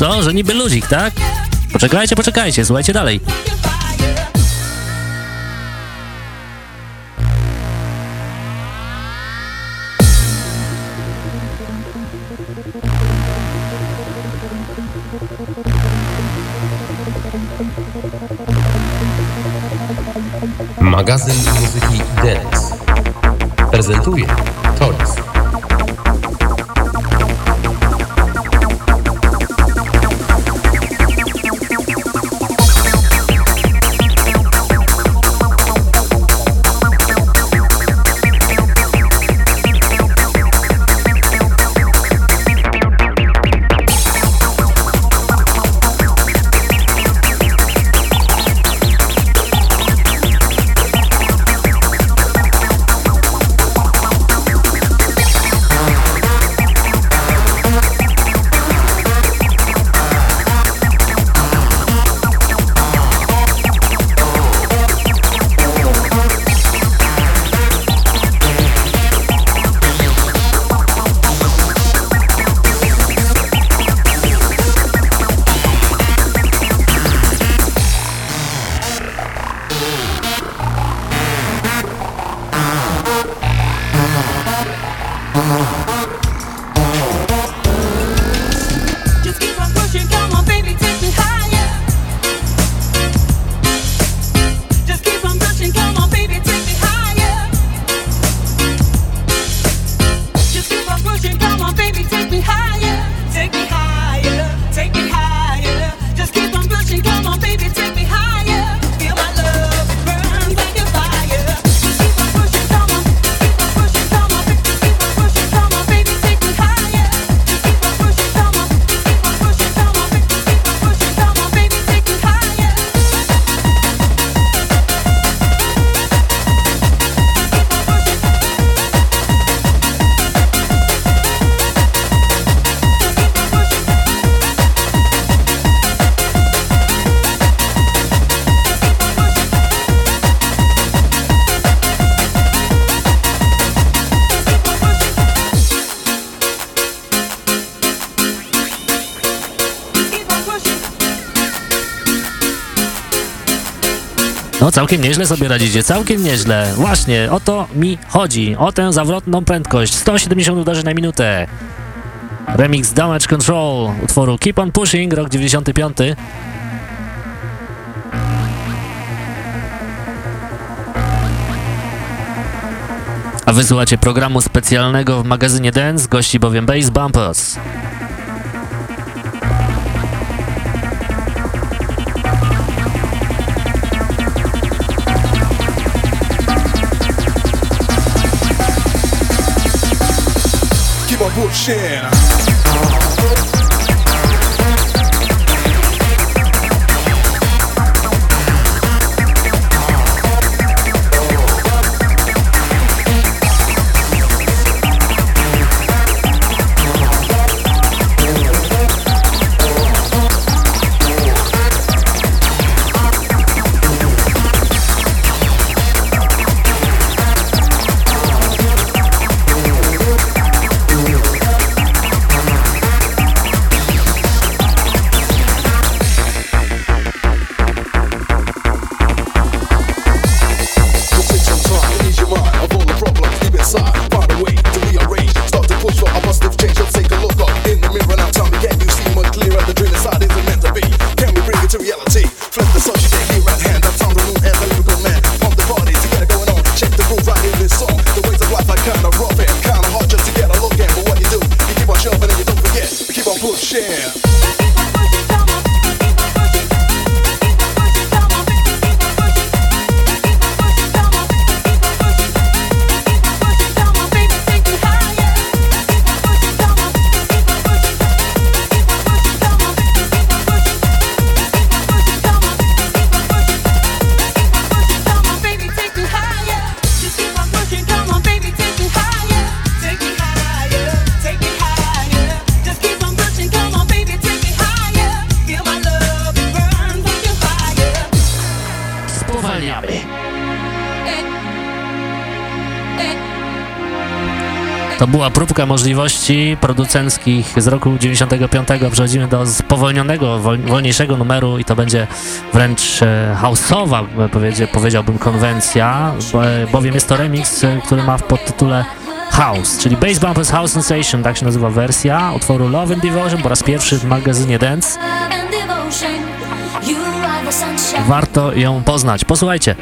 Co? Że niby luzik, tak? Poczekajcie, poczekajcie, słuchajcie dalej. Magazyn muzyki Dance prezentuje Całkiem nieźle sobie radzicie, całkiem nieźle. Właśnie, o to mi chodzi, o tę zawrotną prędkość, 170 uderzeń na minutę. Remix Damage Control utworu Keep on Pushing, rok 95. A wysłuchacie programu specjalnego w magazynie Dance, gości bowiem Bass Bumpers. share. To była próbka możliwości producenckich z roku 95. Przechodzimy do spowolnionego, wolniejszego numeru i to będzie wręcz e, houseowa, powiedziałbym, konwencja, e, bowiem jest to remix, e, który ma w podtytule House, czyli Bass Bumpers House Sensation, tak się nazywa wersja utworu Love and Devotion po raz pierwszy w magazynie Dance. Warto ją poznać. Posłuchajcie.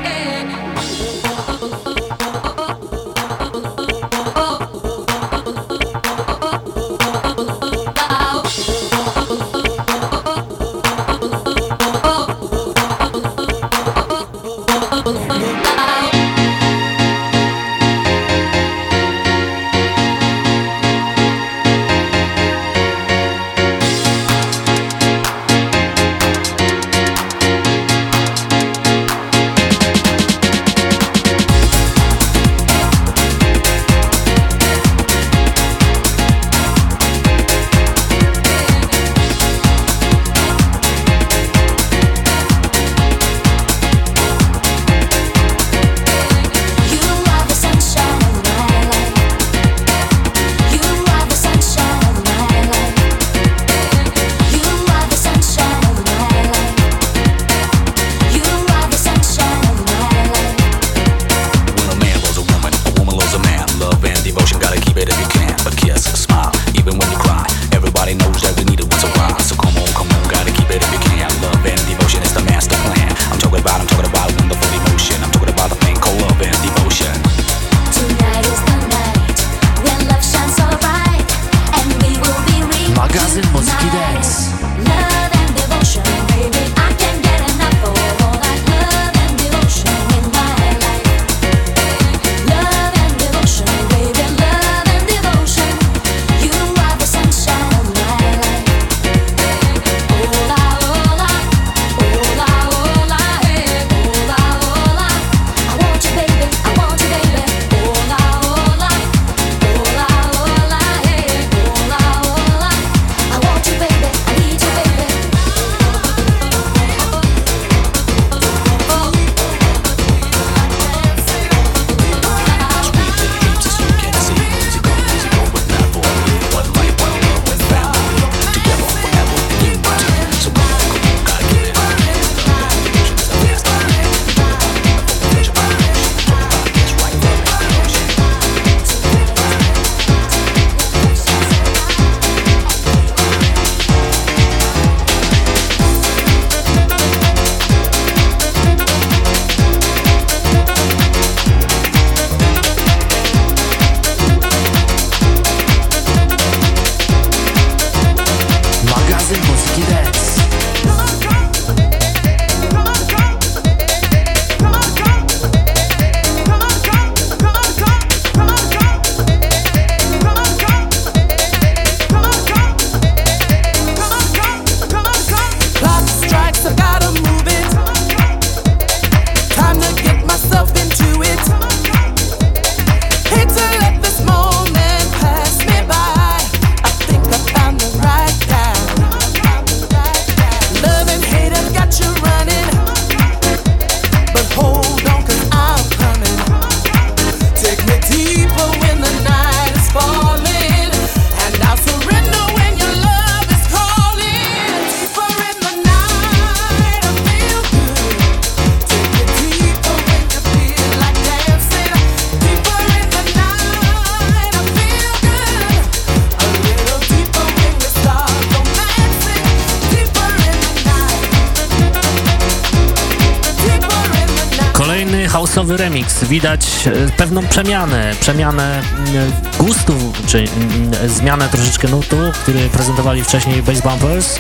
widać e, pewną przemianę, przemianę mm, gustów, czy mm, mm, zmianę troszeczkę nutu, który prezentowali wcześniej Bass Bumpers.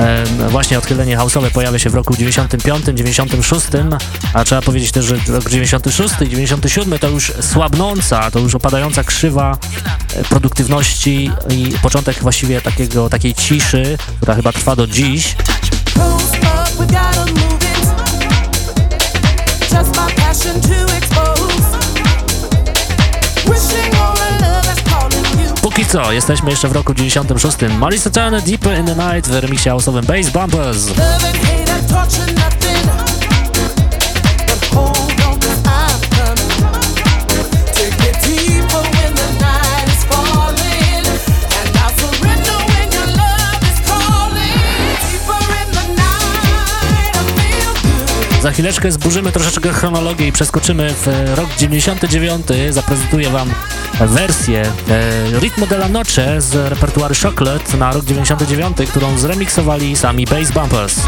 E, właśnie odchylenie house'owe pojawia się w roku 95, 96, a trzeba powiedzieć też, że rok 96 i 97 to już słabnąca, to już opadająca krzywa e, produktywności i początek właściwie takiego, takiej ciszy, która chyba trwa do dziś. co, jesteśmy jeszcze w roku 96. Marisa Turner, Deeper in the Night w remiksie house'owym Bass Bumpers. Za chwileczkę zburzymy troszeczkę chronologię i przeskoczymy w e, rok 99. Zaprezentuję Wam wersję e, Ritmo de Noche z repertuaru Chocolate na rok 99, którą zremiksowali sami Bass Bumpers.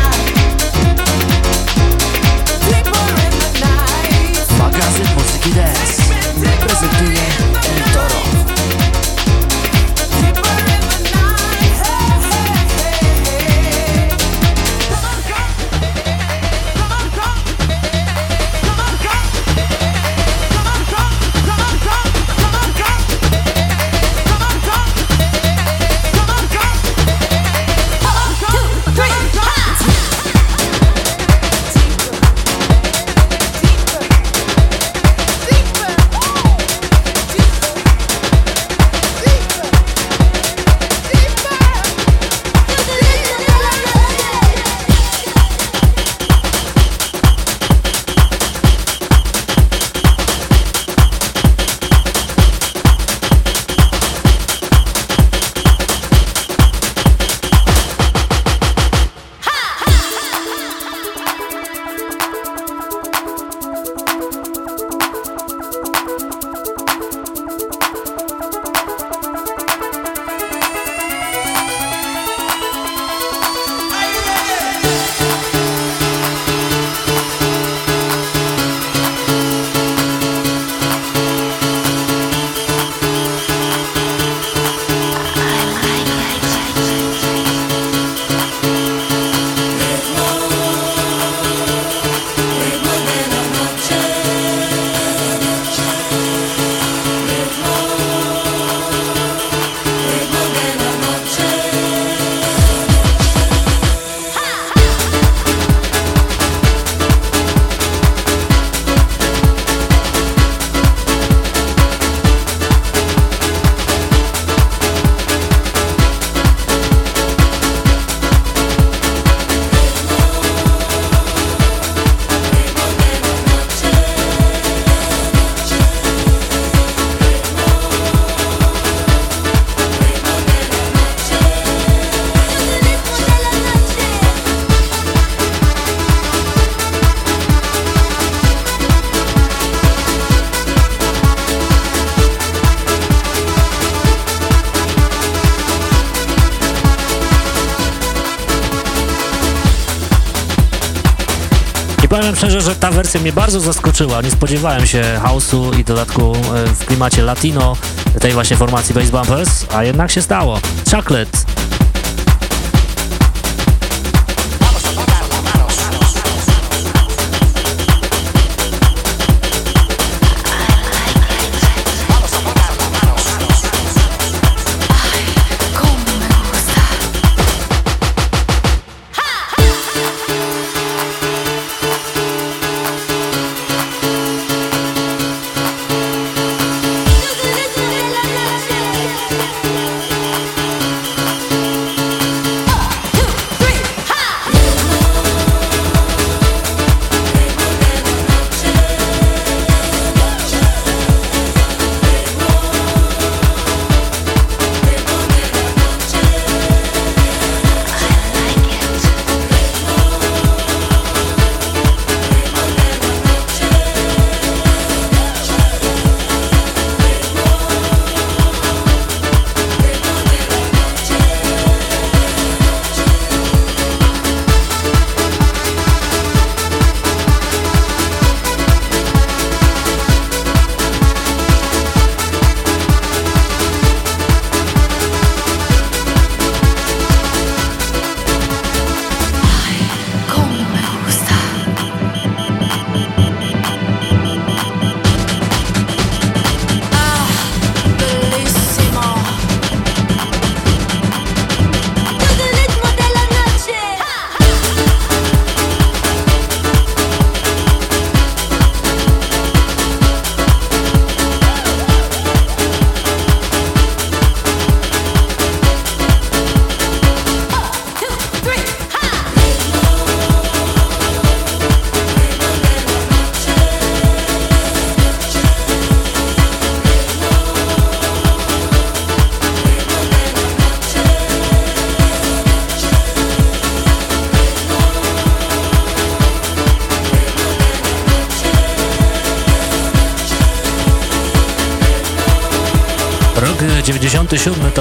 Wersja mnie bardzo zaskoczyła. Nie spodziewałem się house'u i dodatku e, w klimacie latino tej właśnie formacji Bass Bumpers, a jednak się stało. Chocolate.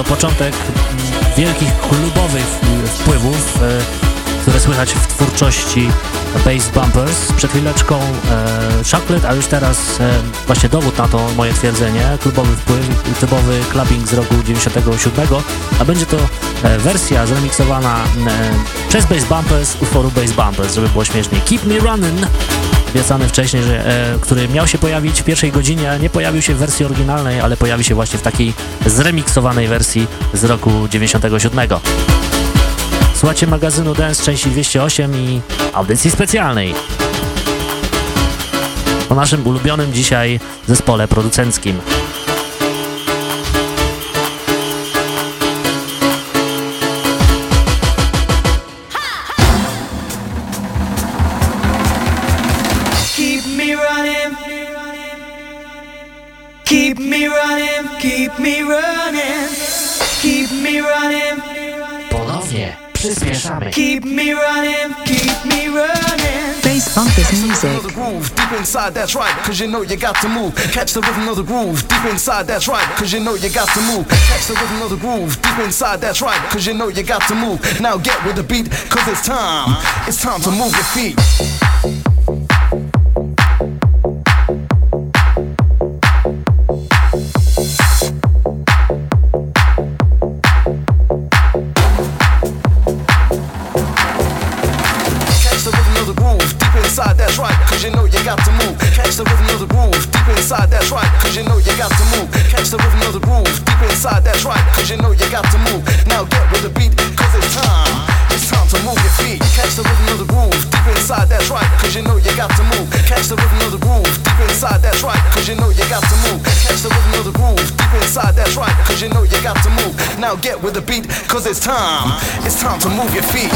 To początek wielkich klubowych wpływów, e, które słychać w twórczości Bass Bumpers. Przed chwileczką e, Chocolate, a już teraz e, właśnie dowód na to moje twierdzenie, klubowy wpływ, typowy clubbing z roku 97, a będzie to e, wersja zremiksowana e, przez Bass Bumpers utworu Bass Bumpers, żeby było śmieszniej. Keep Me Running obiecany wcześniej, że, e, który miał się pojawić w pierwszej godzinie, nie pojawił się w wersji oryginalnej, ale pojawi się właśnie w takiej zremiksowanej wersji z roku 97. Słuchajcie magazynu Dance części 208 i audycji specjalnej. O naszym ulubionym dzisiaj zespole producenckim. Me running. Keep me running. Ponownie przyspieszamy. Keep me running. Keep me running. Bass Bumpers Music. the groove deep inside, that's right, cause you know you got to move. Catch the rhythm of the groove deep inside, that's right, cause you know you got to move. Catch the rhythm of the groove deep inside, that's right, cause you know you got to move. Now get with the beat, cause it's time. It's time to move your feet. Catch the rhythm of the groove deep inside, that's right, cause you know you got to move. Now get with the beat, cause it's time. It's time to move your feet. Catch the rhythm of the groove deep inside, that's right, cause you know you got to move. Catch the rhythm of the groove deep inside, that's right, cause you know you got to move. Catch the rhythm of the groove deep inside, that's right, cause you know you got to move. Now get with the beat, cause it's time. It's time to move your feet.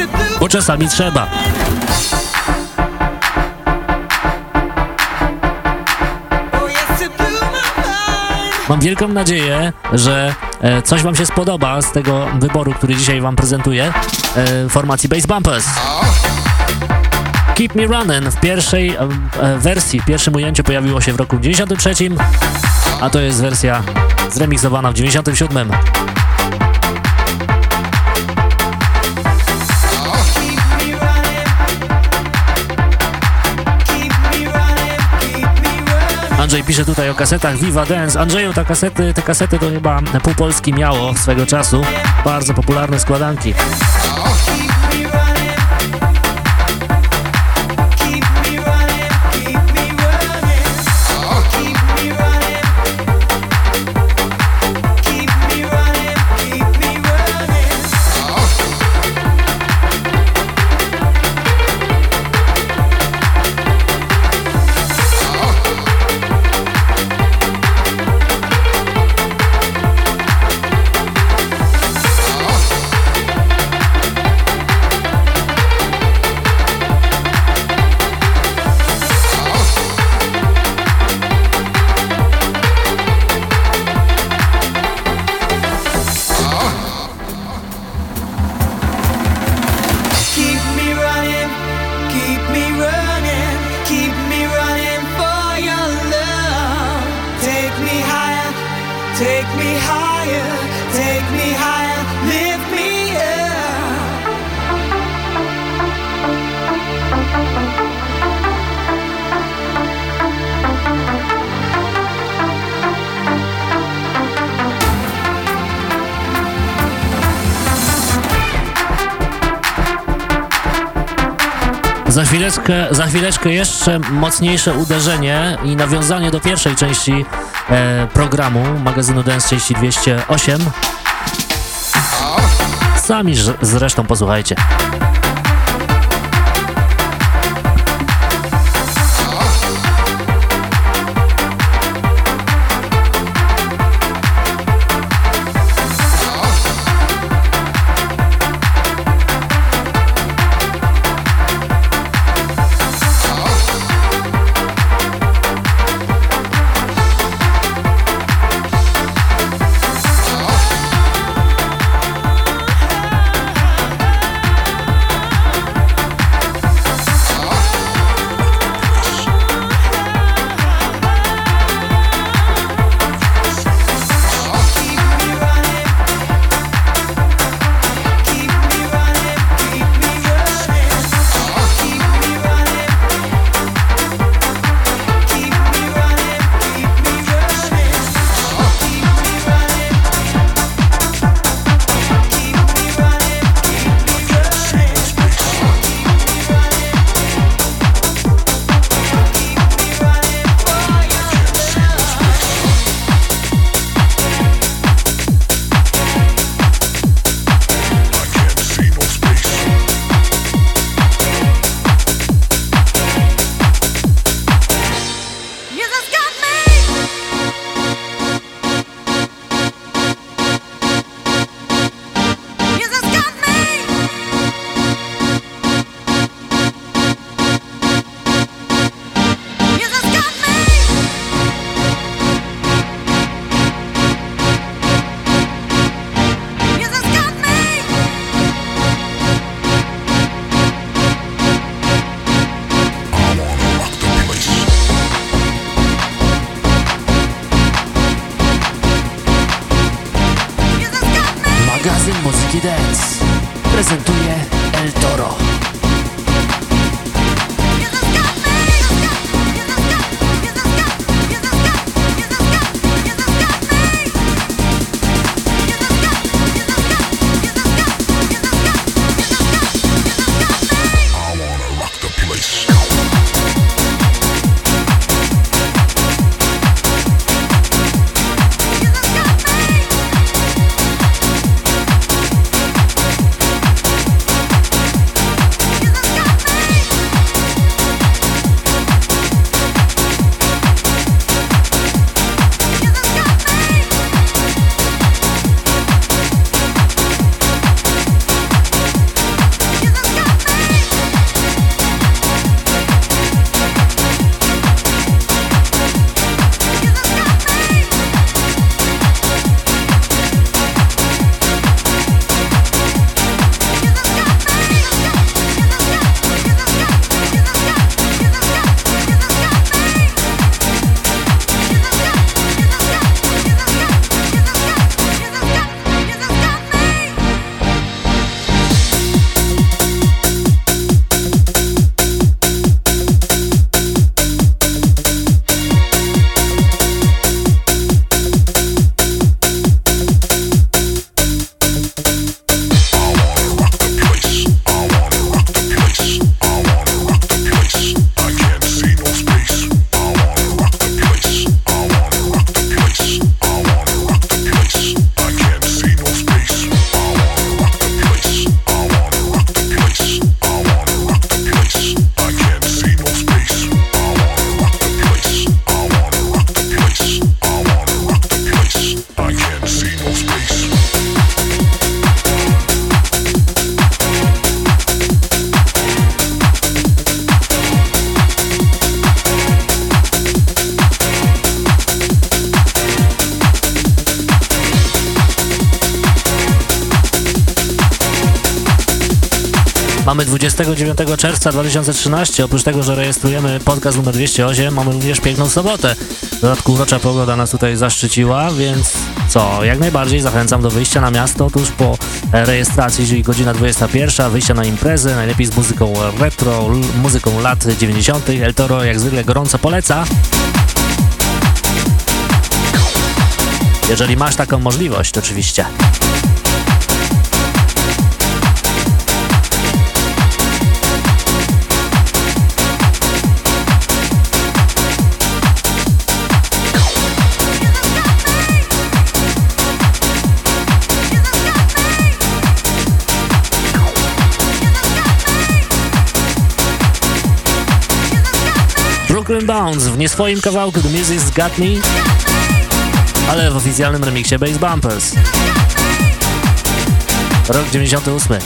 It blew bo czasami trzeba. Mam wielką nadzieję, że e, coś wam się spodoba z tego wyboru, który dzisiaj wam prezentuję, e, formacji Bass Bumpers. Keep Me Running w pierwszej e, wersji, w pierwszym ujęciu pojawiło się w roku 93, a to jest wersja zremiksowana w 97. Andrzej pisze tutaj o kasetach Viva Dance. Andrzeju, ta kasety, te kasety to chyba pół Polski miało swego czasu. Bardzo popularne składanki. chwileczkę, za chwileczkę jeszcze mocniejsze uderzenie i nawiązanie do pierwszej części e, programu magazynu Dance części 208. Sami zresztą posłuchajcie. 29 czerwca 2013. Oprócz tego, że rejestrujemy podcast numer 208, mamy również piękną sobotę. W dodatku urocza pogoda nas tutaj zaszczyciła, więc co, jak najbardziej zachęcam do wyjścia na miasto tuż po rejestracji, czyli godzina 21, wyjścia na imprezę, najlepiej z muzyką retro, muzyką lat 90. El Toro jak zwykle gorąco poleca. Jeżeli masz taką możliwość, oczywiście. Brooklyn Bounce w nieswoim kawałku The Music's Got Me, ale w oficjalnym remiksie Bass Bumpers. Rok 98.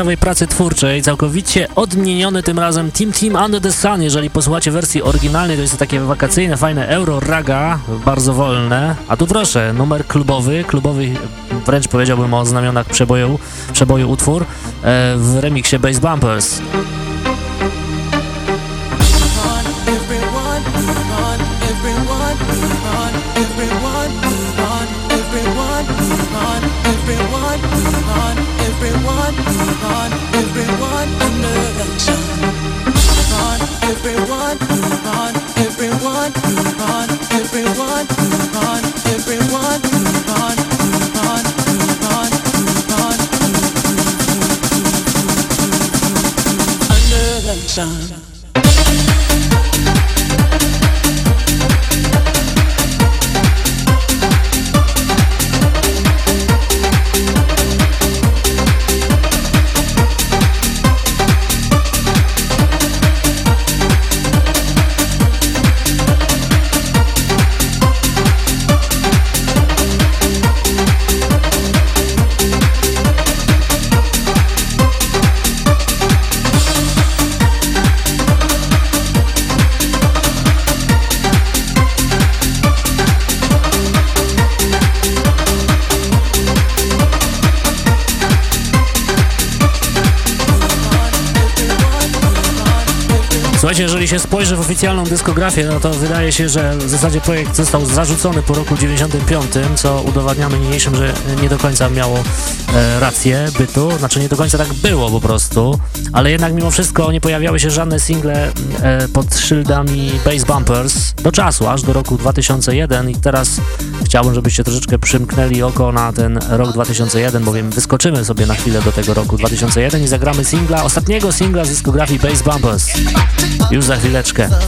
ciekawej pracy twórczej, całkowicie odmieniony tym razem Team Team Under the Sun. Jeżeli posłuchacie wersji oryginalnej, to jest to takie wakacyjne, fajne euro raga, bardzo wolne. A tu proszę, numer klubowy, klubowy wręcz powiedziałbym o znamionach przeboju, przeboju utwór e, w remiksie Bass Bumpers. Jeżeli się spojrzy w oficjalną dyskografię, no to wydaje się, że w zasadzie projekt został zarzucony po roku 95, co udowadniamy niniejszym, że nie do końca miało e, rację bytu, znaczy nie do końca tak było po prostu, ale jednak mimo wszystko nie pojawiały się żadne single e, pod szyldami Bass Bumpers do czasu, aż do roku 2001 i teraz chciałbym, żebyście troszeczkę przymknęli oko na ten rok 2001, bowiem wyskoczymy sobie na chwilę do tego roku 2001 i zagramy singla, ostatniego singla z dyskografii Bass Bumpers. Już za chwileczkę. I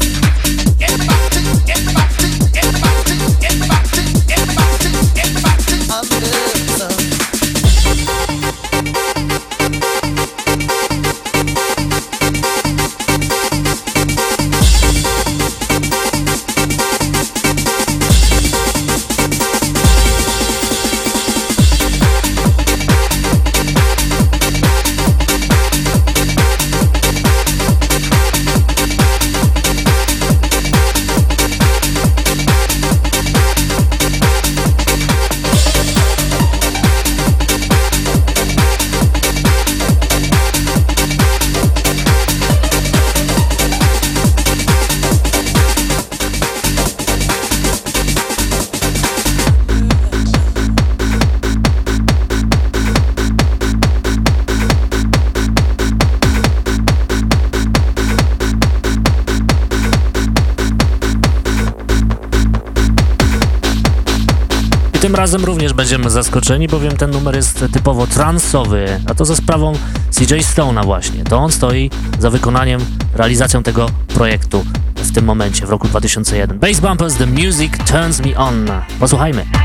razem również będziemy zaskoczeni, bowiem ten numer jest typowo transowy, a to za sprawą CJ Stone'a właśnie. To on stoi za wykonaniem, realizacją tego projektu w tym momencie, w roku 2001. Bass Bumpers, The Music Turns Me On. Posłuchajmy.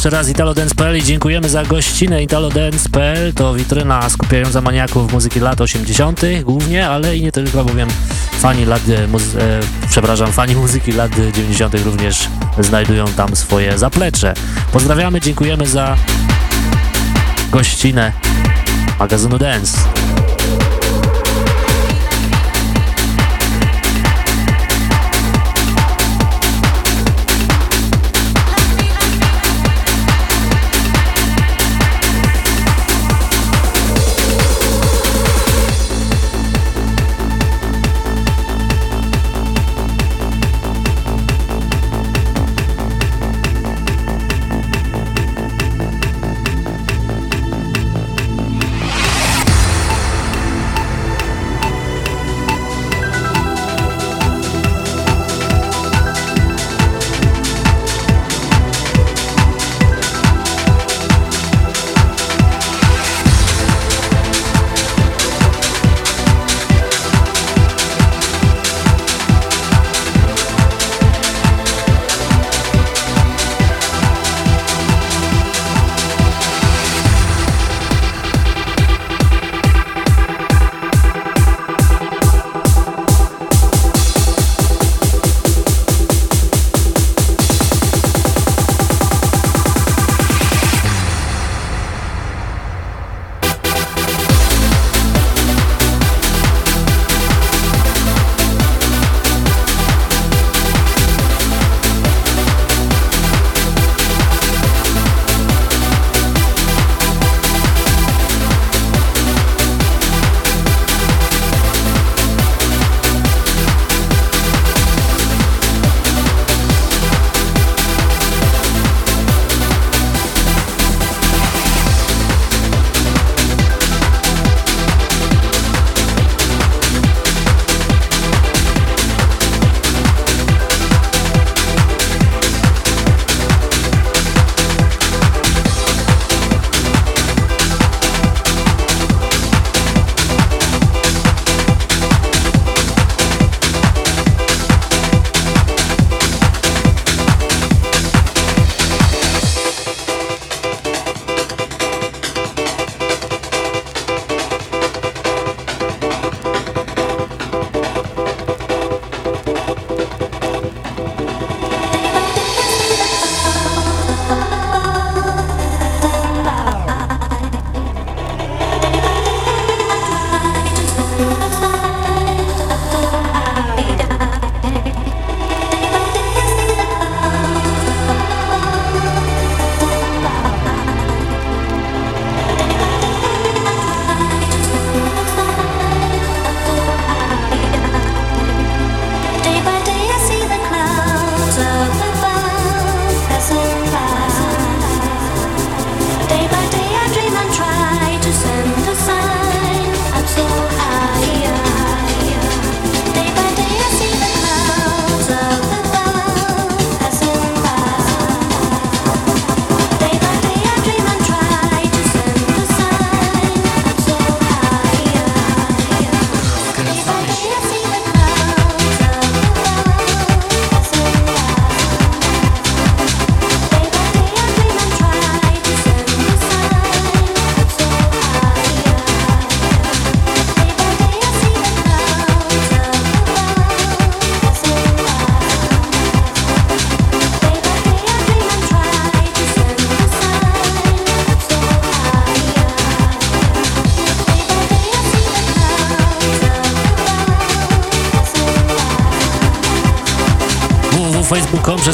Jeszcze raz ItaloDance.pl i dziękujemy za gościnę ItaloDance.pl. To witryna skupiająca maniaków muzyki lat 80. głównie, ale i nie tylko, bowiem fani lat, e, muzy- e, przepraszam, fani muzyki lat 90. również znajdują tam swoje zaplecze. Pozdrawiamy, dziękujemy za gościnę magazynu Dance.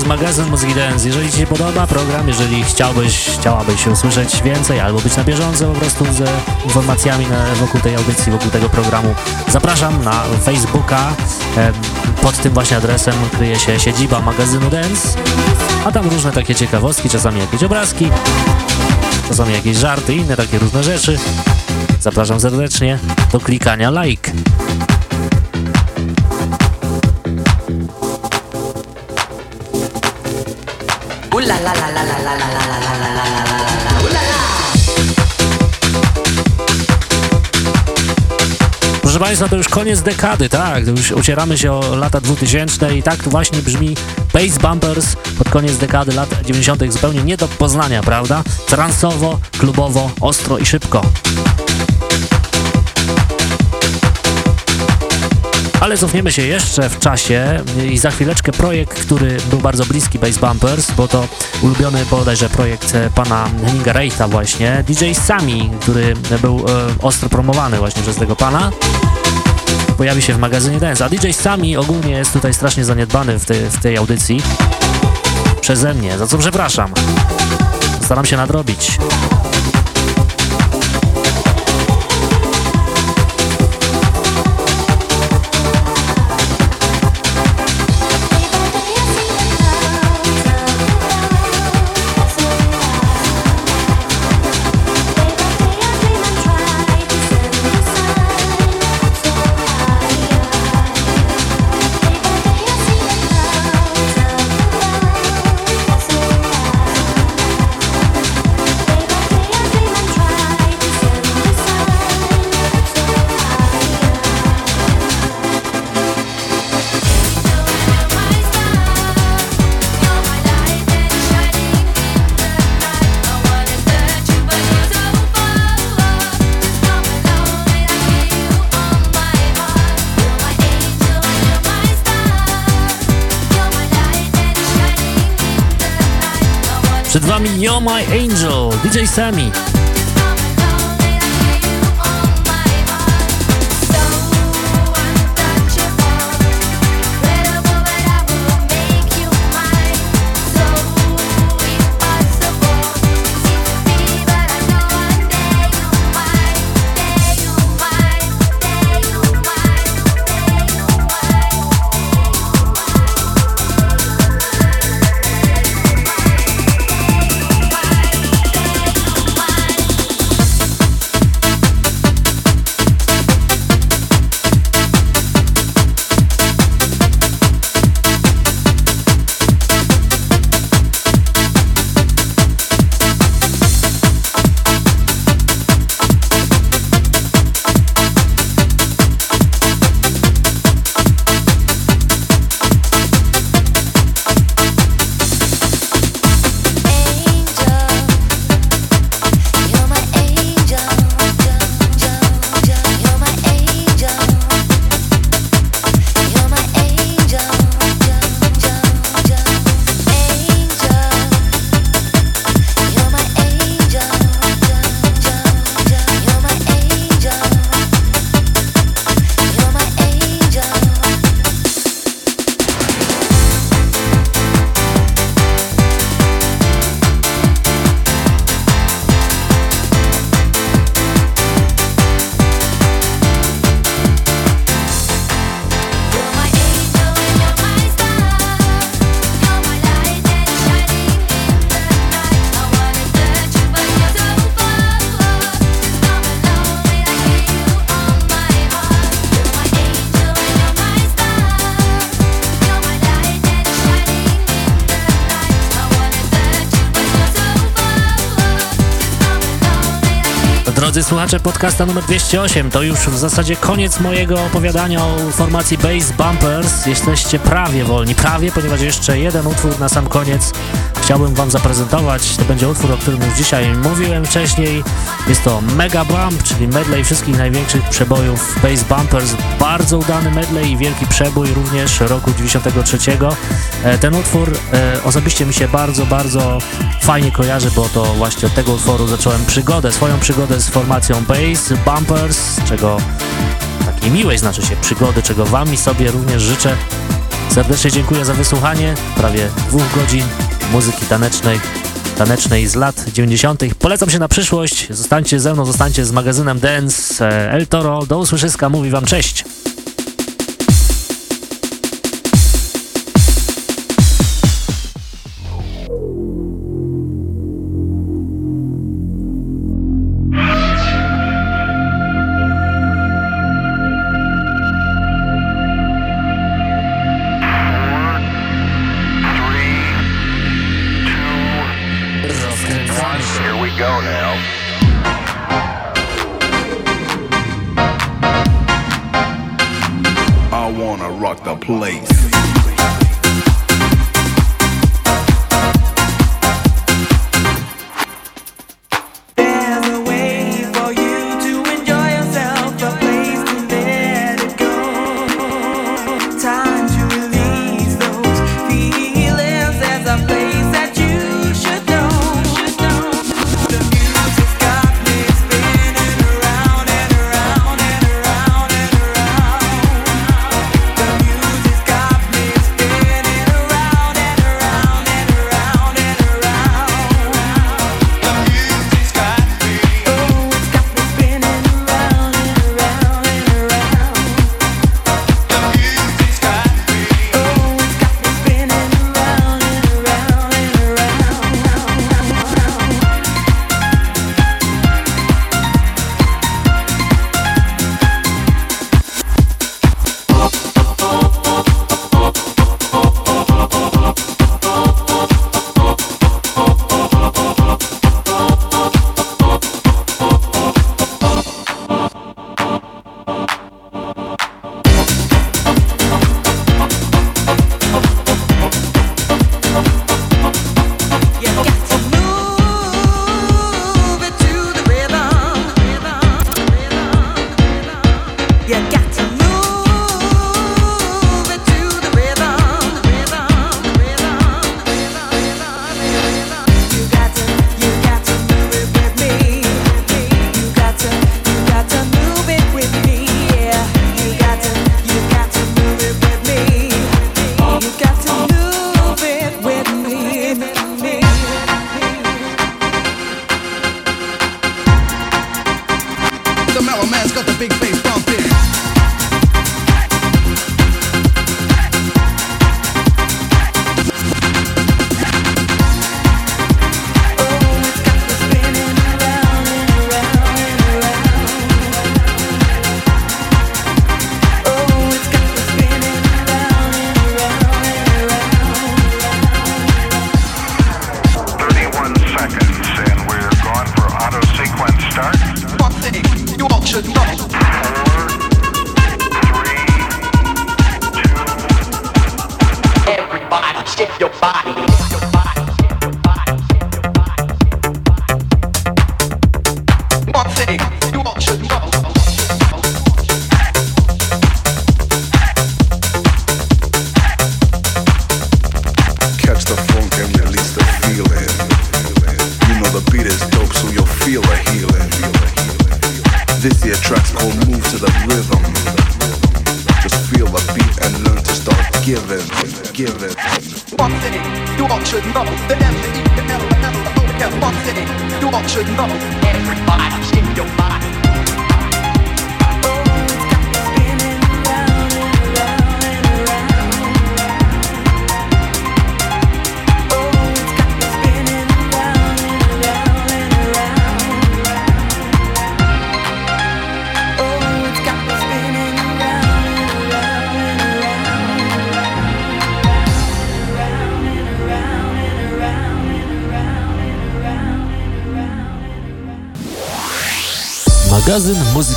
Magazyn Muzyki Dance. Jeżeli Ci się podoba program, jeżeli chciałbyś, chciałabyś usłyszeć więcej albo być na bieżąco po prostu z informacjami na, wokół tej audycji, wokół tego programu, zapraszam na Facebooka. Pod tym właśnie adresem kryje się siedziba magazynu Dance, a tam różne takie ciekawostki, czasami jakieś obrazki, czasami jakieś żarty, inne takie różne rzeczy. Zapraszam serdecznie do klikania like. Proszę Państwa, to już koniec dekady, tak, już ocieramy się o lata 2000 i tak to właśnie brzmi Bass Bumpers pod koniec dekady lat 90. zupełnie nie do poznania, prawda? Transowo, klubowo, ostro i szybko. Ale cofniemy się jeszcze w czasie i za chwileczkę projekt, który był bardzo bliski Bass Bumpers, bo to ulubiony bodajże projekt pana Henninga Reita właśnie, DJ Sami, który był e, ostro promowany właśnie przez tego pana. Pojawi się w magazynie Dance, a DJ Sami ogólnie jest tutaj strasznie zaniedbany w, tej- w tej audycji przeze mnie, za co przepraszam. Staram się nadrobić. Przed Wami You're My Angel, DJ Sami. Słuchacze podcasta numer 208, to już w zasadzie koniec mojego opowiadania o formacji Bass Bumpers. Jesteście prawie wolni, prawie, ponieważ jeszcze jeden utwór na sam koniec chciałbym wam zaprezentować. To będzie utwór, o którym już dzisiaj mówiłem wcześniej. Jest to Mega Bump, czyli medley wszystkich największych przebojów Bass Bumpers. Bardzo udany medley i wielki przebój również roku 93. E, Ten utwór e, osobiście mi się bardzo, bardzo fajnie kojarzy, bo to właśnie od tego utworu zacząłem przygodę, swoją przygodę z formacją Bass Bumpers, czego takiej miłej znaczy się przygody, czego wam i sobie również życzę. Serdecznie dziękuję za wysłuchanie prawie dwóch godzin muzyki tanecznej, tanecznej z lat 90. Polecam się na przyszłość. Zostańcie ze mną, zostańcie z magazynem Dance. E, El Toro, do usłyszyska, mówi wam cześć.